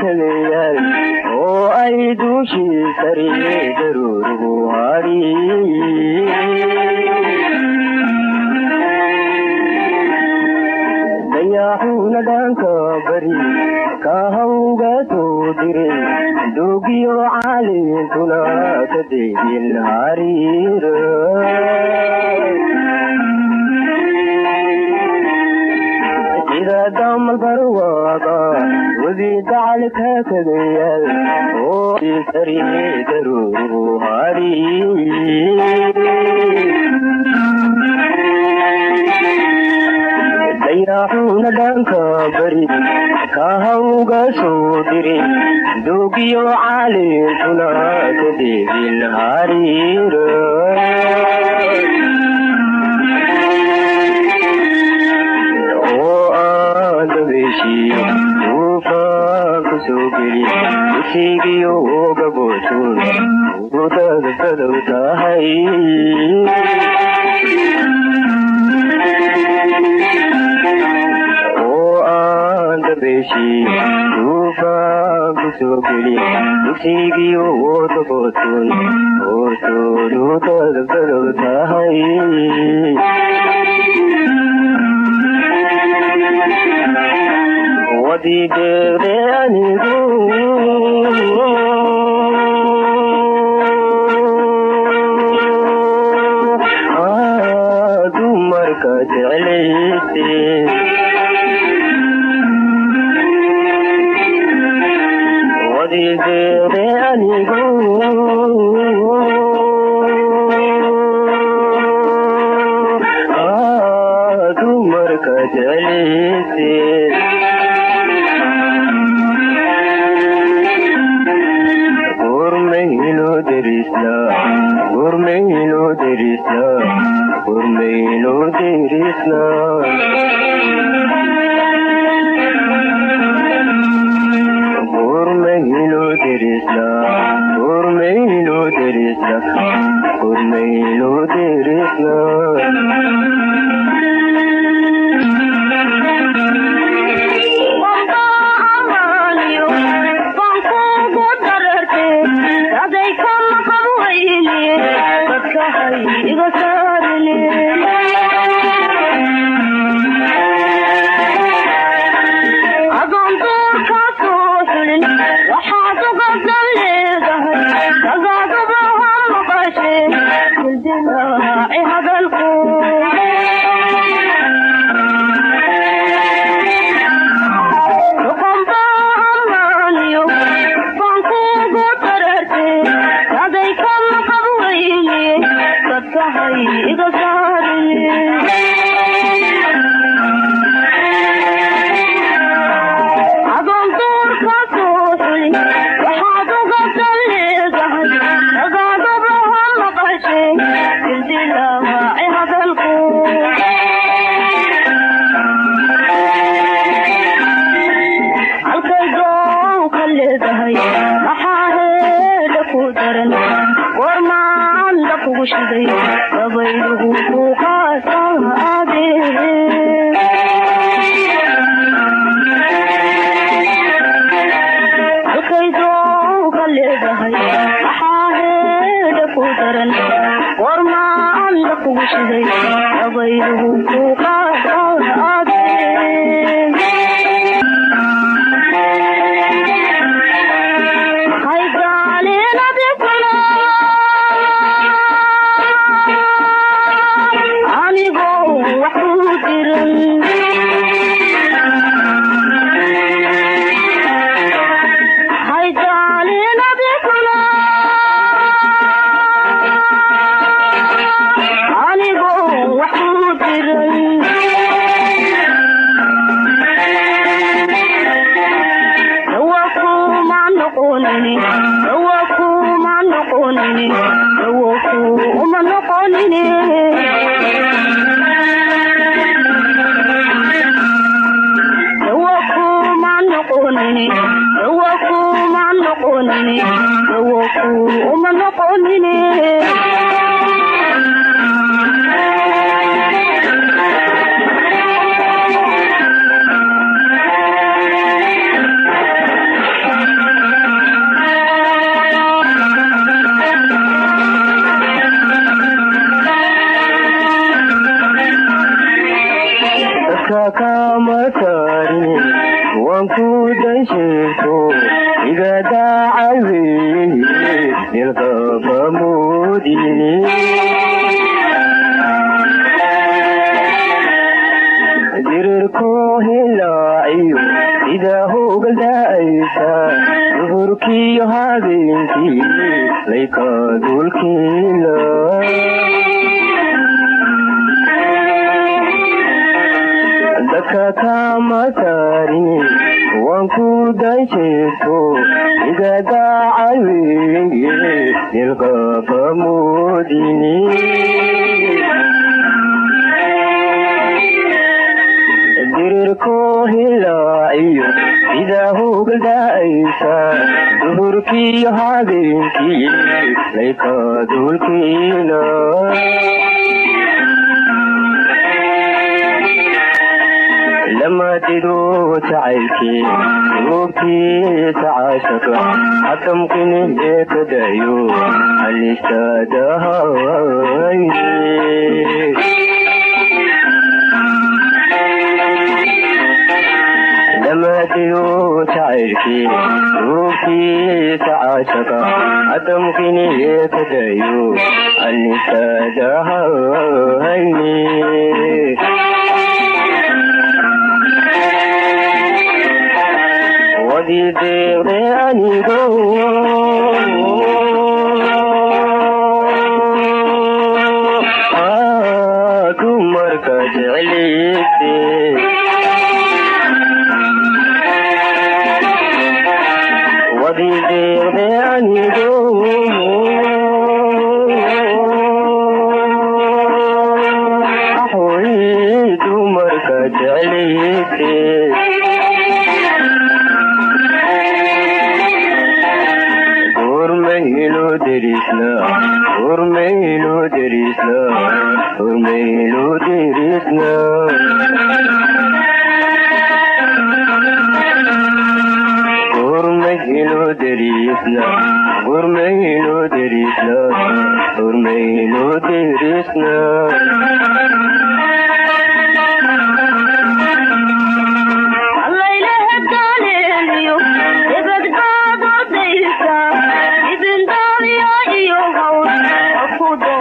kaleeyay oo ay duushii sariyey daruurgu hadhi dayaaxuuna dhaanka bari kahawga soo diray duugiyo caalintuna ka deydin hariir damal barwaaqa kagayaal oo isari daruuru hari dayaaxuuna dhanka bari kahawga soo diri duugiyo caalintuna usiigiyo gaboodun oosood udada badow tahay wadigeede anigu shaday odaygu ku jirirku hilaaciyo idaahugal daaysa duhurkiiyo habeenkii layka duulkiilo dadka kama saarin waanku dayjeeto igagaacawiye dilqafamuudini hirarkoo hilaaciyo sidaa huga daaysa duhurkiiyo habeenkii layka duulkiilo amadidu jacaylkii uubtiisa caashaka xakamkini ee ka dhammaatayyo jacaylkii ruubkii sacaashaqa adamkiniye kadayo anisadahahani wadideeqe anigo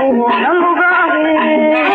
derisna urmaynu derisna urmaynu derisna urmaynu derisna urmaynu derisna urmaynu derisna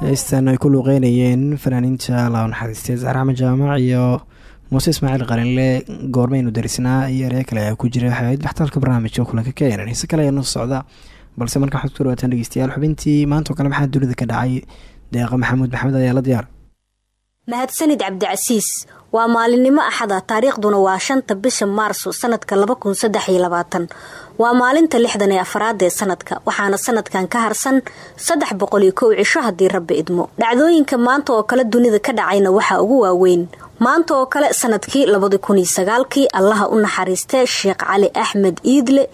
heystan ay ku luuqeynayeen fanaaniinta laaw naxariistee zaxraxmed jaamac iyo muuse ismaaciil qalinle goormaynu darisnaa iyo eree kale ayaa ku jira. Waxayd baxtaalka barnaamijka kulanka keenan heese kale ayaa noo socda balse marka waxaad ku dhawaataan dhegeystayaal xubintii maantao kale maxaa dunida ka dhacay? Deeqa maxamuud maxamed ayaa la diyaar. Mahadsanid cabdicasiis waa maalinimo axada taariikhduna waa shanta bisha maarso sanadka waa maalinta lixdan ee afaraad ee sanadka waxaana sanadkan ka harsan saddex boqol iyo kow cisho haddii rabbi idmo. Dhacdooyinka maanta oo kale dunida ka dhacayna waxaa ugu waaweyn. Maanta oo kale sannadkii labadi kun iyo allaha u naxariistee sheekh cali axmed iidle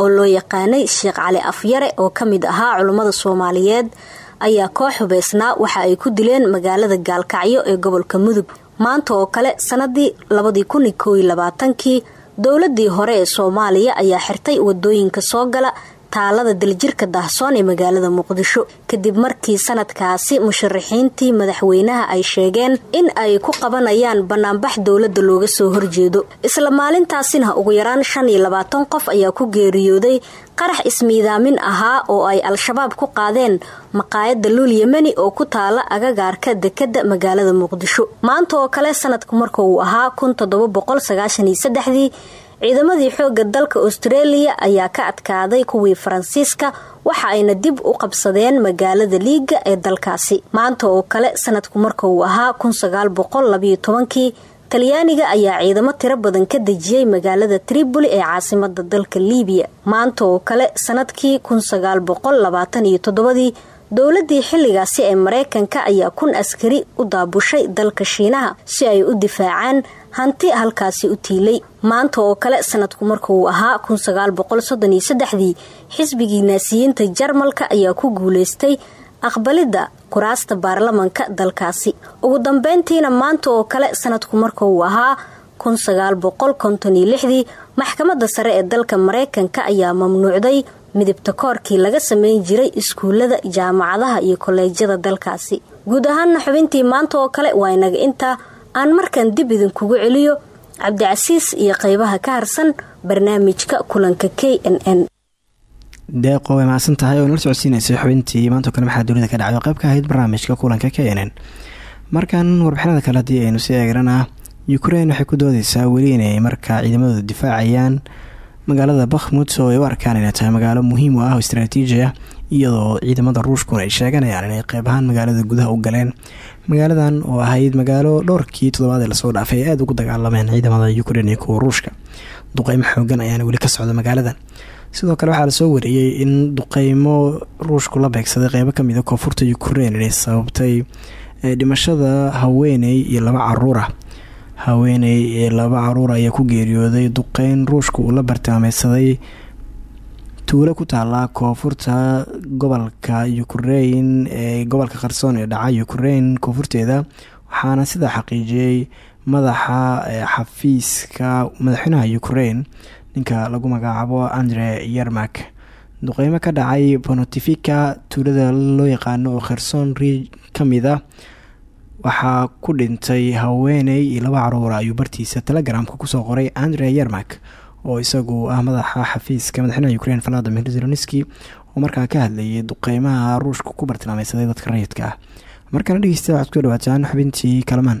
oo loo yaqaanay sheekh cali afyare oo ka mid ahaa culummada soomaaliyeed ayaa koox hubeysnaa waxa ay ku dileen magaalada gaalkacyo ee gobolka mudug. Maanta oo kale sanadii labadii kun iyo labaatankii dowladii hore ee soomaaliya ayaa xirtay waddooyinka soo gala taalada daljirka daahsoon ee magaalada muqdisho. Kadib markii sanadkaasi musharaxiintii madaxweynaha ay sheegeen in ay ku qabanayaan banaanbax dowladda looga soo horjeedo. Isla maalintaasina ugu yaraan shan iyo labaatan qof ayaa ku geeriyooday qarax ismiidaamin ahaa oo ay al-shabaab ku qaadeen maqaayada luul yemeni oo ku taala agagaarka dekada magaalada muqdisho. Maanta oo kale sanadku marka uu ahaa kun toddoba boqol sagaashan iyo saddexdii ciidamadii xooga dalka australia ayaa ka adkaaday kuwii faransiiska waxa ayna dib u qabsadeen magaalada liiga ee dalkaasi. Maanta oo kale sanadku marka uu ahaa kun sagaal boqol labayo tobankii talyaaniga ayaa ciidamo tiro badan ka dejiyey magaalada tripoli ee caasimada dalka liibiya. Maanta oo kale sannadkii kun sagaal boqol labaatan iyo toddobadii dowladii xilligaasi ee mareykanka ayaa kun askari u daabushay dalka shiinaha si ay u difaacaan hanti halkaasi u tiilay. Maanta oo kale sanadku marka uu ahaa kun sagaal boqol soddon iyo saddexdii xisbigii naasiyiinta jarmalka ayaa ku guuleystay aqbalidda kuraasta baarlamanka dalkaasi. Ugu dambeyntiina maanta oo kale sanadku marka uu ahaa kun sagaal boqol konton iyo lixdii maxkamadda sare ee dalka mareykanka ayaa mamnuucday midibta koorkii laga sameyn jiray iskuulada jaamacadaha iyo koleejyada dalkaasi. Guud ahaana xubintii maanta oo kale waa inaga intaa aan markan dib idinkugu celiyo cabdicasiis iyo qeybaha ka harsan barnaamijka kulanka k n n. Deeqo way mahadsan tahay oo nala socodsiineysay xubintii. Maantao kale maxaa dunida ka dhacay oo qayb ka ahayd barnaamijka kulanka k n n. Markan warbixinada kale haddii aynu sii eegrana ukrein waxay ku doodeysaa weli inay markaa ciidamadooda difaacayaan. Magaalada bakhmut oo ay u arkaan inay tahay magaalo muhiim u ah oo istraatiiji ah iyadoo ciidamada ruushkuna ay sheeganayaan inay qeyb ahaan magaalada gudaha u galeen. Magaaladan oo ahayd magaalo dhowrkii toddobaad ee la soo dhaafay ay ugu dagaalameen ciidamada ukrein iyo kuwa ruushka. Duqeymo xoogan ayaana weli ka socda magaalada sidoo kale waxaa la soo wariyey in duqeymo ruushku la beegsaday qeybo ka mid a koonfurta ukrein inay sababtay dhimashada haweeney iyo laba carruur ah. Haweeney iyo laba carruur ayaa ku geeriyooday duqeyn ruushka uu la bartilmaameysaday tuulo ku taala koonfurta gobolka ukrein ee gobolka qarsoon ee dhaca ukrein koonfurteeda waxaana sidaa xaqiijiyey madaxa xafiiska madaxweynaha ukrein ninka lagu magacaabo andre yermak. Duqeymo ka dhacay bonotifika tuulada loo yaqaano oo kherson ri ka mid a waxaa ku dhintay haweeney iyo laba caruura ayuu bartiisa telegramka ku soo qoray andre yermak oo isagu ah madaxa xafiiska madaxweynaha ukrein valadimir zelenski oo markaa ka hadlayay duqeymaha ruushka ku bartilmaameysaday dadka rayidka ah. Markana dhegeysta waxaad ku dhawaataan xubintii kalamaan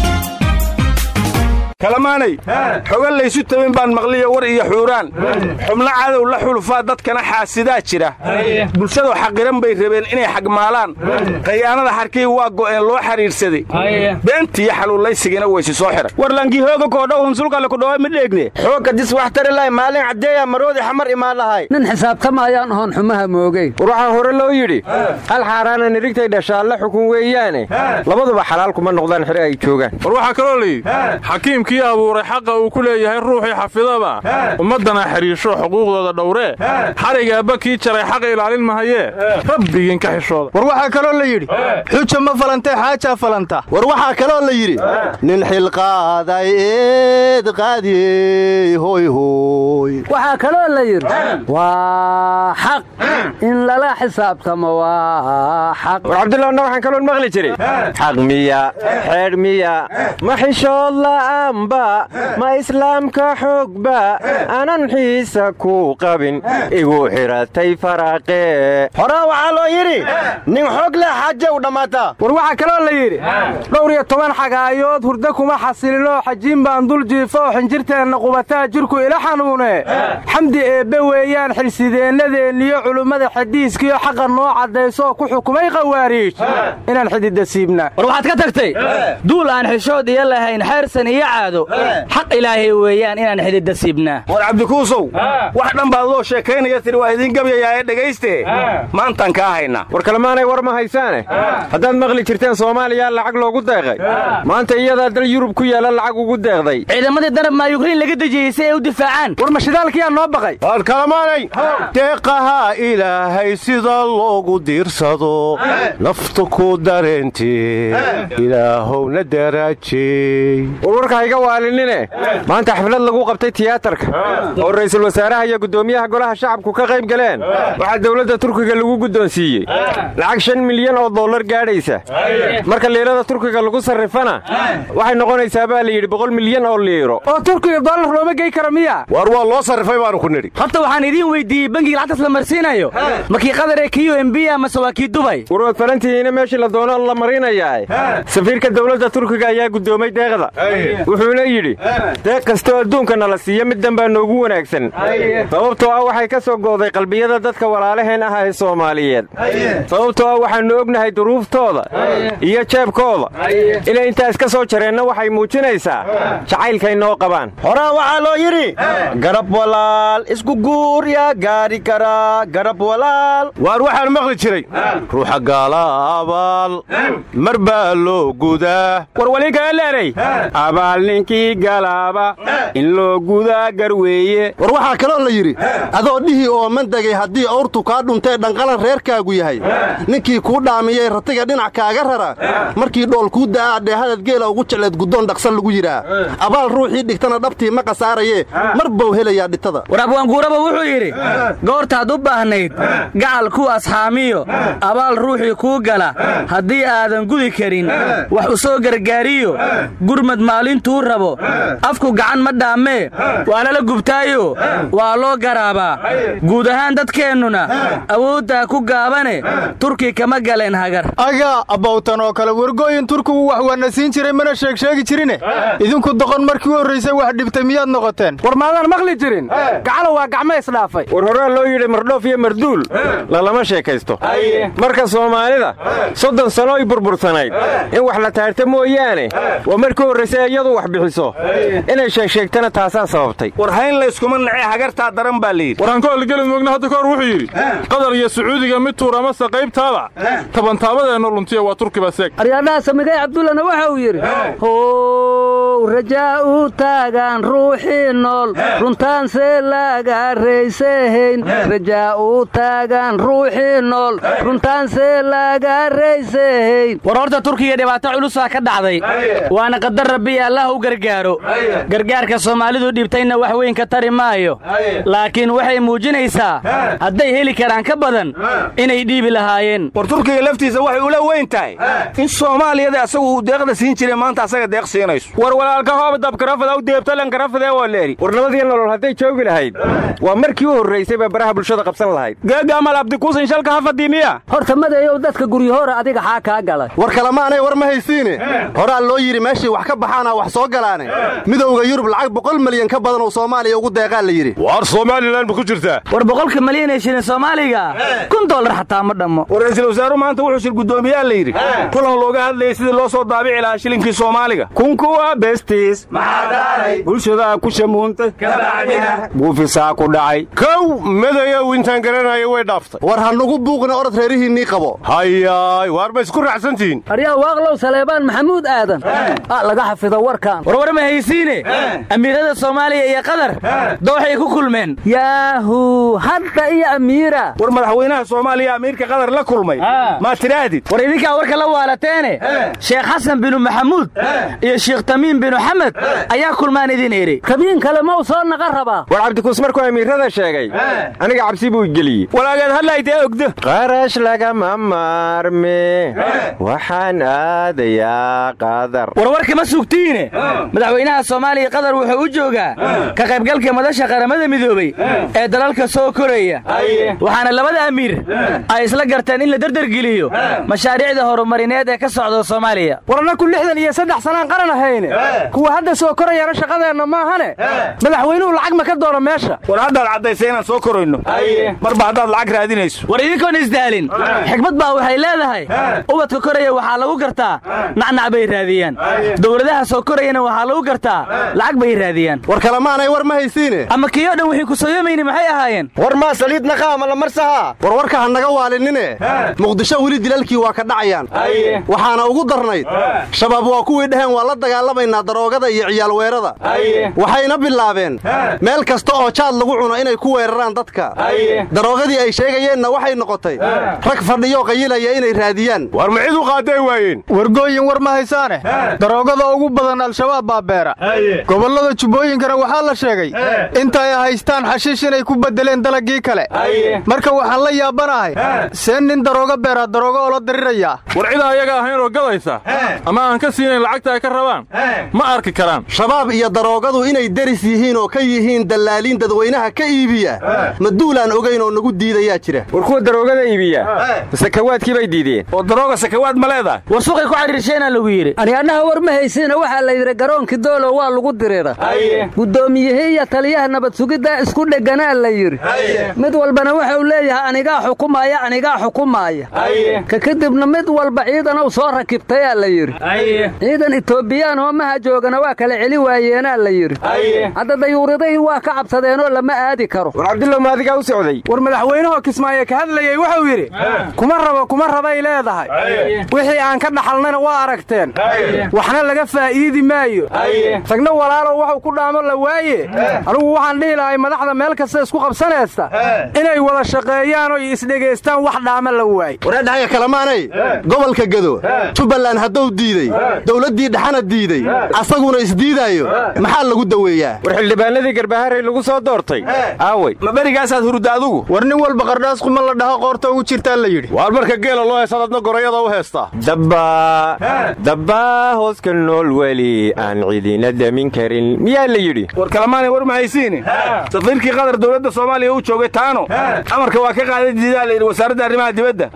kalamaanay xoga laysu tabin baan maqliya war iyo xuuraan. Xubno cadow la xulufaa dadkana xaasidaa jira. Bulshadu xaqiran bay rabeen inay xagmaalaan. Khayaanada xarkii waa go'een loo xidhiidhsaday beentiiyo xaluulaysigina weysi soo xidhay war lankihooga koodhow hunsulkale kudhowa midheegne xoogka dis wax tari lahay maalin caddeeya maroodi xamar imaan lahay. Nin xisaabtamayaan oon xumaha moogey war waxaa hore loo yidhi hal xaaraana nirigtay dhashaalle xukun weeyaane? Labaduba xalaal kuma noqdaan xire ay joogaan. War waxaa kaloo layidhi kii abuuray xaqa uu ku leeyahay ruuxii xafidaba. Ummaddana xidhiisho xuquuqdooda dhowree xarigaabba kii jaray xaqa ilaalin mahayee rabbigiinka xishooda. War waxaa kaloo la yidhi xuja ma falantee xaajaa falanta. War waxaa kaloo la yidhi nin xilqaaday eed qaadiyey hoyhoy waxaa kaloo la yidhi waa xaq. In lala xisaabtamo waa xaq. War cabdullahna waxaan kaloon maqli jiray. Xaq miya xeedh miya ma xishood la'aan ma islaamka xoogba anan xiisa ku qabin igu xidhatay faraaqee horaa waxaa loo yidhi nin xoog leh xaaje u dhammaataa war waxaa kaloo la yidhi dhowr iyo toban xagaayood hurdo kuma xasilinoo xajiin baan dul jiifo xinjirteenna qubataa jirku ila xanuune. Xamdi eebbe weeyaan xilsideennadeenniyo culummada xadiiskiyo xaqa noo caddaysoo ku xukumay khawaariij. Inaan xididda siibnaa war waxaad ka tagtay duul aan xishood iyo lahayn xeersan iyo caado xaq ilaahay weeyaan inaan xididda siibnaa war cabdikuusow wax dhan baad loo sheekaynaya tiri waa idiin gabyayaa ee dhegayste. Maantaan kaa haynaa. War kalemaanay war ma haysaane. Haddaad maqli jirteen soomaaliya lacag loogu deeqay. Maanta iyadaa dal yurub ku yaalla lacag ugu deeqday. Ciidamadii darab maa yukriin laga dejiyey si ay u difaacaan. War mashidaalkiyaa noo baqay. War kalemaanay deeqaha ilaahay sida loogu diirsado. Naftu ku dareentee ilaahowna iga waalinine maanta xaflad lagu qabtay tiyaatarka. Oo ra'iisul wasaaraha iyo guddoomiyaha golaha shacabku ka qayb galeen. Waxaa dowladda turkiga lagu guddoonsiiyey. Lacag shan milyan oo dollar gaadhaysa. Marka liirada turkiga lagu sarrifana waxay noqonaysaa baa la yidhi boqol milyan oo liiro. Oo turkiga dollar looma gey kara miya? War waa loo sarrifay baanu ku nidhi. Horta waxaan idiin weyddiiyey bangiga lacagtaas la marsiinayo. Ma kii qadar ee kiyo embiya mase waa kii dubay warwaad falantihiina meeshii la doono la marinayaa safiirka dowladda turkiga ayaa guddoomay deeqda wuxuuna yidhi deeq kastoo adduunka nala siiya middan baa noogu wanaagsan. Sababtoo ah waxay ka soo go'day qalbiyada dadka walaalaheen ah ee soomaaliyeed. Sababtoo ah waxaannu ognahay duruuftooda iyo jeebkooda. Inay intaas ka soo jareenna waxay muujinaysaa jacaylkay noo qabaan. Horaa waxaa loo yidhi garab walaal isku guur yaa gaadhi karaa garab walaal. Waar waxaan maqli jiray ruuxa gaala abaal mar baa loo gudaa. War waliinkaga leeray ninkii galaaba. In loo gudaa garweeye war waxaa kaloo la yidhi adoo dhihii oo mandegay haddii awrtu kaa dhuntee dhanqalan reerkaagu yahay. Ninkii kuu dhaamiyey ratiga dhinac kaaga rara. Markii dhool kuu da'aa dheehadad geela ugu jecleed guddoon dhaqsan lagu yidhaa. Abaal ruuxii dhigtana dhabtii ma qasaarayee mar bau helayaa dhitada war abwaanguuraba wuxuu yidhi goortaad u baahnayd gacal ku asxaamiyo. Abaal ruuxii kuu gala haddii aadan gudi karin wax u soo gargaariyo. Gurmad maalintuu rabo. Afku gacan ma dhaammee waa lala gubtaayo? Waa loo garaabaa? Guud ahaan dadkeennuna awooddaa ku gaabane turki kama galeen hagar. Agaa abbawtan oo kale wargooyin turkigu wax waana siin jiray mana sheegsheegi jirine? Idinku doqon markii u horraysay wax dhibtay miyaad noqoteen? War maadaan maqli jirin. Gacalo waa gacmo isdhaafay. War horaa loo yidhi mardhoof iyo marduul. Lalama sheekaysto. Marka soomaalida soddon sanooy burbursanayd. In wax la taarta mooyaane. Waa markii horraysay iyadu wax bixiso. Inay sheegsheegtana taasaa sababtay. War hayn layskuma nacee hagartaa daran baa layidhi olgelid moogna hadda ka hor wuxuu yidhi qadar iyo sacuudiga mid tuur amase qaybtaaba. Tabantaabadeenno luntiya waa turkiba seeg. Aryaadhaha samigay cabdullana waxa uu yidhi how rajaa u taagaan ruuxii nool runtaanse laga raysahayn rajaa u taagaan ruuxii nool runtaanse laga raysahayn war horta turkiga dhibaato culusaa ka dhacday. Waana qadar rabbiya allah gargaaro. Gargaarka soomaalidu dhibtayna wax weyn ka tari maayo. Laakiin waxay muujinaysaa hadday heli karaan ka badan inay dhiibi lahaayeen. War turkiga laftiisa waxay ula weyn tahay. In soomaaliyada asagu uu deeqda siin jiray maanta asaga deeq siinayso. War walaalka hooba dabkarafada u deebtalankarafadee waa leeri war nabadiyo nolol hadday joogi lahayd waa markii u horraysay baa baraha bulshada qabsan lahayd. Geegaamal abdikuusin shalka hafadiimiya horta madayow dadka guryahoora adiga xaa kaa galay. War kalemaanay war ma haysiine. Horaa loo yidhi meeshii wax ka baxaana wax soo galaane. Midowga yurub lacag boqol milyan ka badan oo soomaaliya ugu deeqaa la yidhi. War somalilan ma ku jirtaa war boqolka malyan ee shilin soomaaliga kun dollar xataa ma dhammo. War ra'iisul wasaaruhu maanta wuxuu shir guddoomiyaa la yidhi. Kulan looga hadlayay sidii loo soo daabici lahaa shilinkii soomaaliga. Kunkuwa bestis bulshadaa ku shamuuntay buufisaa ku dhacay. Kow madayow intaan garanayo way dhaaftay. War ha nugu buuqna orod reerihiinnii qabo. Hayaay waar ma isku raacsantihiin. Aryaa waaqlow saleebaan maxamuud aadan. A laga xafido warkan warwar ma haysiine? Amiirada soomaaliya iyo qatar dooxay ku kulmeen. Yaahu hadda iyo amiira. War madaxweynaha soomaaliya amiirka qatar la kulmay. Maa tidhaahdid war idinkaa warka la waalateene. Sheekh xasan binu maxamuud iyo sheekh tamiim binu xamed ayaa kulmaan idin eri kabiin kale ma u soo naqa rabaa. War cabdikuus markuu amiirada sheegay aniga cabsi buu geliyey. Walaagaad hadlaytee ogdo. Qarash lagama maarme waxaan aadayaa qadar warwarka ma sugtiine madaxweynaha soomaaliya qatar wuxuu u joogaa ka qaybgalka madasha qaramada midoobey ee dalalka soo koraya. Waxaana labada amiir ay isla garteen in la derdergeliyo mashaariicda horumarineed ee ka socda soomaaliya. Waranaku lixdan iyo saddex sanaan qaran ahayne. Kuwa hadda soo korayana shaqadeenna maahane. Madaxweynuhu lacag ma ka doono meesha. War haddaad caddaysay inaan soo korayno. Marba haddaad lacag raadinayso. War idinkoon isdaalin. Xikmad baa waxay leedahay. Ubadka koraya waxaa lagu gartaa. Nacnac bay raadiyaan. Dowladaha soo korayana waxaa lagu gartaa lacag bay raadiyaan. War kalemaanay war ma haysiine. Ama kiyoo dhan wixii ku sooyomayni maxay ahaayeen? War maa saliid naqaama la marsahaa war warka ha naga waalinine. Muqdisho weli dilalkii waa ka dhacayaan. Waxaana ugu darnayd. Shabaab waa kuwii dhaheen waa la dagaalamaynaa daroogada iyo ciyaal weerada. Waxayna bilaabeen. Meel kasta oo jaad lagu cuno inay ku weeraraan dadka. Daroogadii ay sheegayeenna waxay noqotay. Rag fadhiyo qayilaya inay raadiyaan. War ma cid u qaaday waayeen? Wargooyin war ma haysaane? Daroogada ugu badan al-shabaab baa beera. Gobollada jubbooyinkana waxaa la sheegay intay haystaan xashiish inay ku beddeleen dalaggii kale. Marka waxaan la yaabanahay see nin darooga beeraa darooga oo la dirirayaa war cid ayaga ahayn oo gadaysa ama aan ka siinayn lacagta ay ka rabaan ma arki karaan. Shabaab iyo daroogadu inay deris yihiin oo ka yihiin dallaaliin dadweynaha ka iibiya ma duulaan ogayn oo nagu diidayaa jira. War kuwa daroogada iibiya sakawaadkii bay diideen. Oo darooga sakawaad ma leedahay. War ku cadhiirsheenaa lagu yidhi. Aryaadhaha war ma haysiina waxaa la yidhi garoonkii doolow waa lagu dirira guddoomiyihii iyo taliyaha nabad sugiddaa isku dhegganaa la yidhi. Mid walbana wuxuu leeyahay anigaa xukumaaya anigaa xukumaaya. Ka kadibna mid walba ciidanow soo rakibtayaa la yidhi. Ciidan itoobiyaan oo maha joogana waa kala celi waayeenaa la yidhi. Hadda dayuuradahii waa ka cabsadeenoo lama aadi karo. War cabdullow maadigaa u socday? War madaxweynahoo kismaayo ka hadlayey wuxuu yidhi kuma rabo kuma rabay leedahay. Wixii aan ka dhaxalnana waa aragteen. Waxna laga faa'iidi maa waayo tagna walaalow waxuu ku dhaamo la waaye. Anugu waxaan dhihi lahay madaxda meel kasta isku qabsanaysta. Inay wada shaqeeyaan oo isdhegaystaan wax dhaama la waay wareedhahaya kalamaanay gobolka gado jubbaland hadduu diidey dowladdii dhexana diiday. Asaguna isdiidaayo. Maxaa lagu daweeyaa? War xildhibaanadii garbaharey lagu soo doortay. Aawey ma berigaasaad hurda adugu? War nin walba qardhaas quman la dhaho qoorta ugu jirtaa la yidhi. Waar marka geela loo heesaad adna gorayada u heestaa dabbaa. Dabbaa hooska nool weli aan cidina damin karin. Miyaa la yidhi? War kalamaanay war mahaysiine safiirkii qatar dowladda soomaaliya u joogay taano. Amarka waa ka qaaday diidaa layidhi wasaaradda arrimaha dibadda.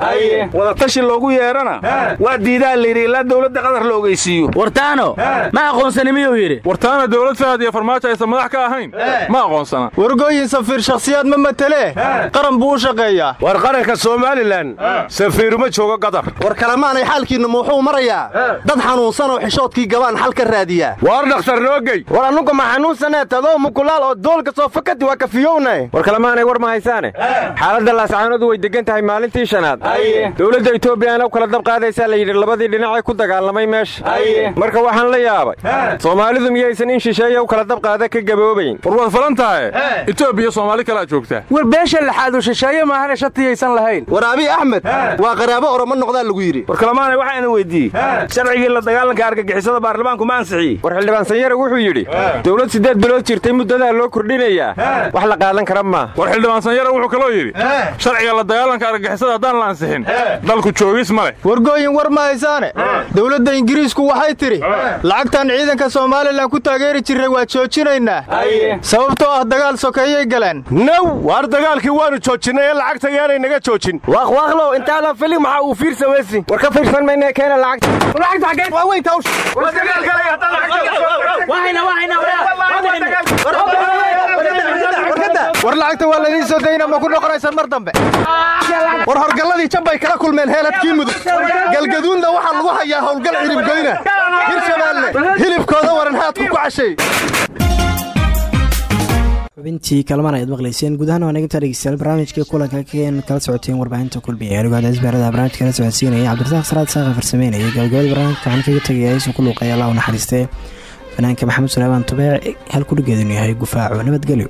Wadatashi loogu yeedhana waa diidaa layidhi ilaa dowladda qatar la ogeysiiyo. Wartaano ma aqoonsani miyuu yidhi? Wartaana dowlad fahad iyo farmaajo aysan madax ka ahayn. Ma aqoonsana. Wargooyin safiir shakhsiyaad ma matelee qaran buu u shaqeeyaa. War qaranka somalilan safiiruma joogo qatar war kalamaanay xaalkiinna ma wuxuu marayaa? Dad xanuunsan oo xishoodkii gabaan xal ka raadiyaa waar dhakhtar noogey war annuga ma xanuunsanee tadoo mukulaal oo doolka soo fakadi waa kafiyownae war kalamaanay war ma haysaane xaaladda laascaanodu way degan tahay maalintii shanaad dowladda etoobiyana u kala dab qaadaysaa la yidhi labadii dhinacay ku dagaalamay meesha marka waxaan la yaabay soomaalidu miyaysan in shisheeya u kala dab qaada ka gaboobayn war waad falan tahay etoobiya soomaali kalaa joogtaa war beesha laxaadu shisheeye maahane shatiyaysan lahayn war abi axmed waa qaraabo oroma noqdaa lagu yidhi war kalamaanay waxaana weyddiiyey sharcigii la dagaalanka argagixisada baarlamaanku ma ansixiyey war xildhibaan sanyare wuxuu yidhi dowlad siddeed bilood jirtay muddadaa loo kordhinayaa wax la qaadan kara maa war xildhibaan sanyare wuxuu kaloo yidhi sharciga la dagaalanka argagixisada haddaan la ansixin dalku joogis ma leh. Wargooyin war ma haysaane. Dowladda ingiriisku waxay tidhi lacagtan ciidanka somalilan ku taageeri jirray waa joojinaynaa sababtoo ah dagaal sokeeyay galeen. Naw waar dagaalkii waannu joojinnay ee lacagta yaanay naga joojin. Waaqwaaqlow intaadan filin maxaa uu fiirsa weysi war ka fiirsan mayne keena war lacagta waa ladiin soo dayna ma ku noqonaysaan mar dambe. War horgalladii jabbay kala kulmeen heeladkii mudug. Galgaduudna waxaa lagu hayaa howlgal ciribgoyna hirshabaalle hilibkooda waran haadku ku cashay xubintii kalmaan ayaad maqlayseen. Guud ahaan waa nagintaa dhegeystayaal barnaamijkii kulanka keen kala socoteen warbaahinta kulmiya anigoo cadaisbaarada barnaamijka kala socodsiinaya cabdirasaaq saraad saaqa farsameynaya. Gabagabada barnaamijka waxaan kaga tegaya isu ku luuqay allah u naxariistee. Fanaanka maxamed suleymaan tubeec hal kudhigeedunu yahay gufaaco nabadgelyo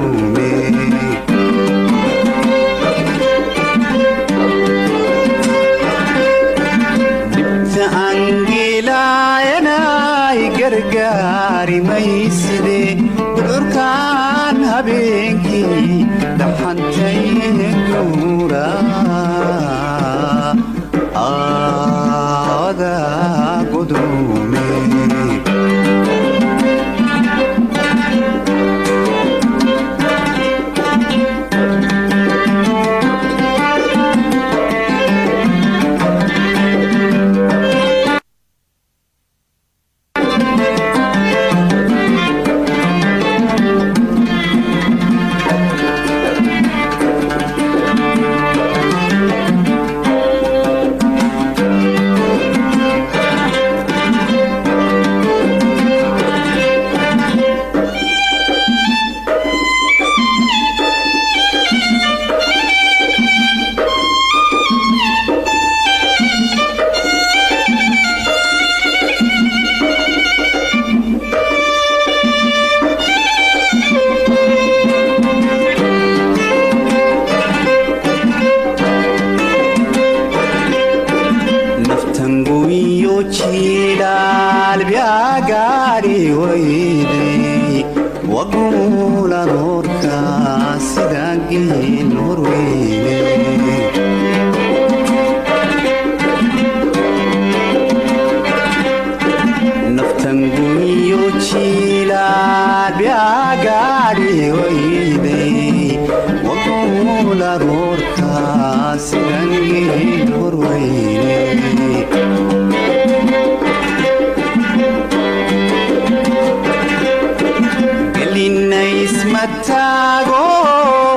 mattaago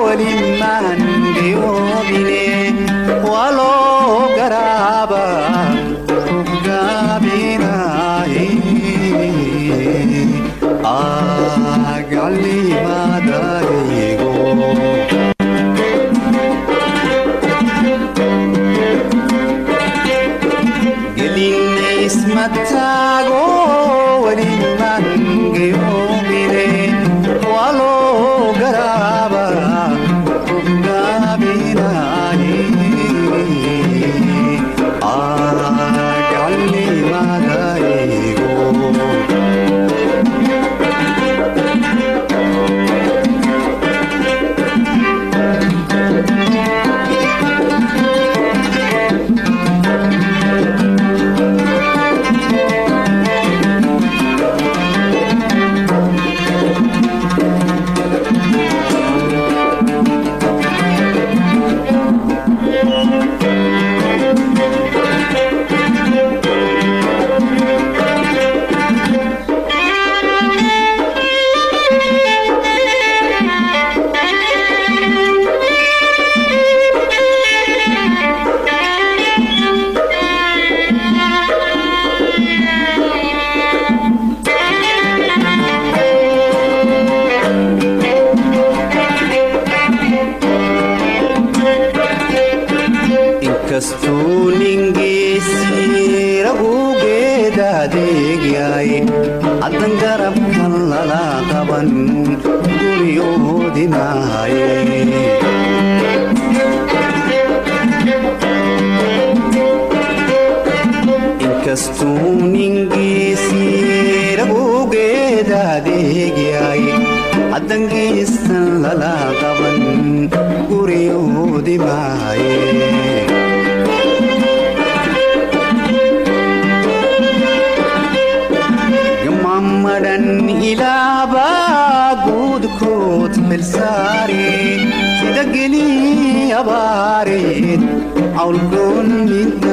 waliin maan deebiine. Cawlgoon midnaqaan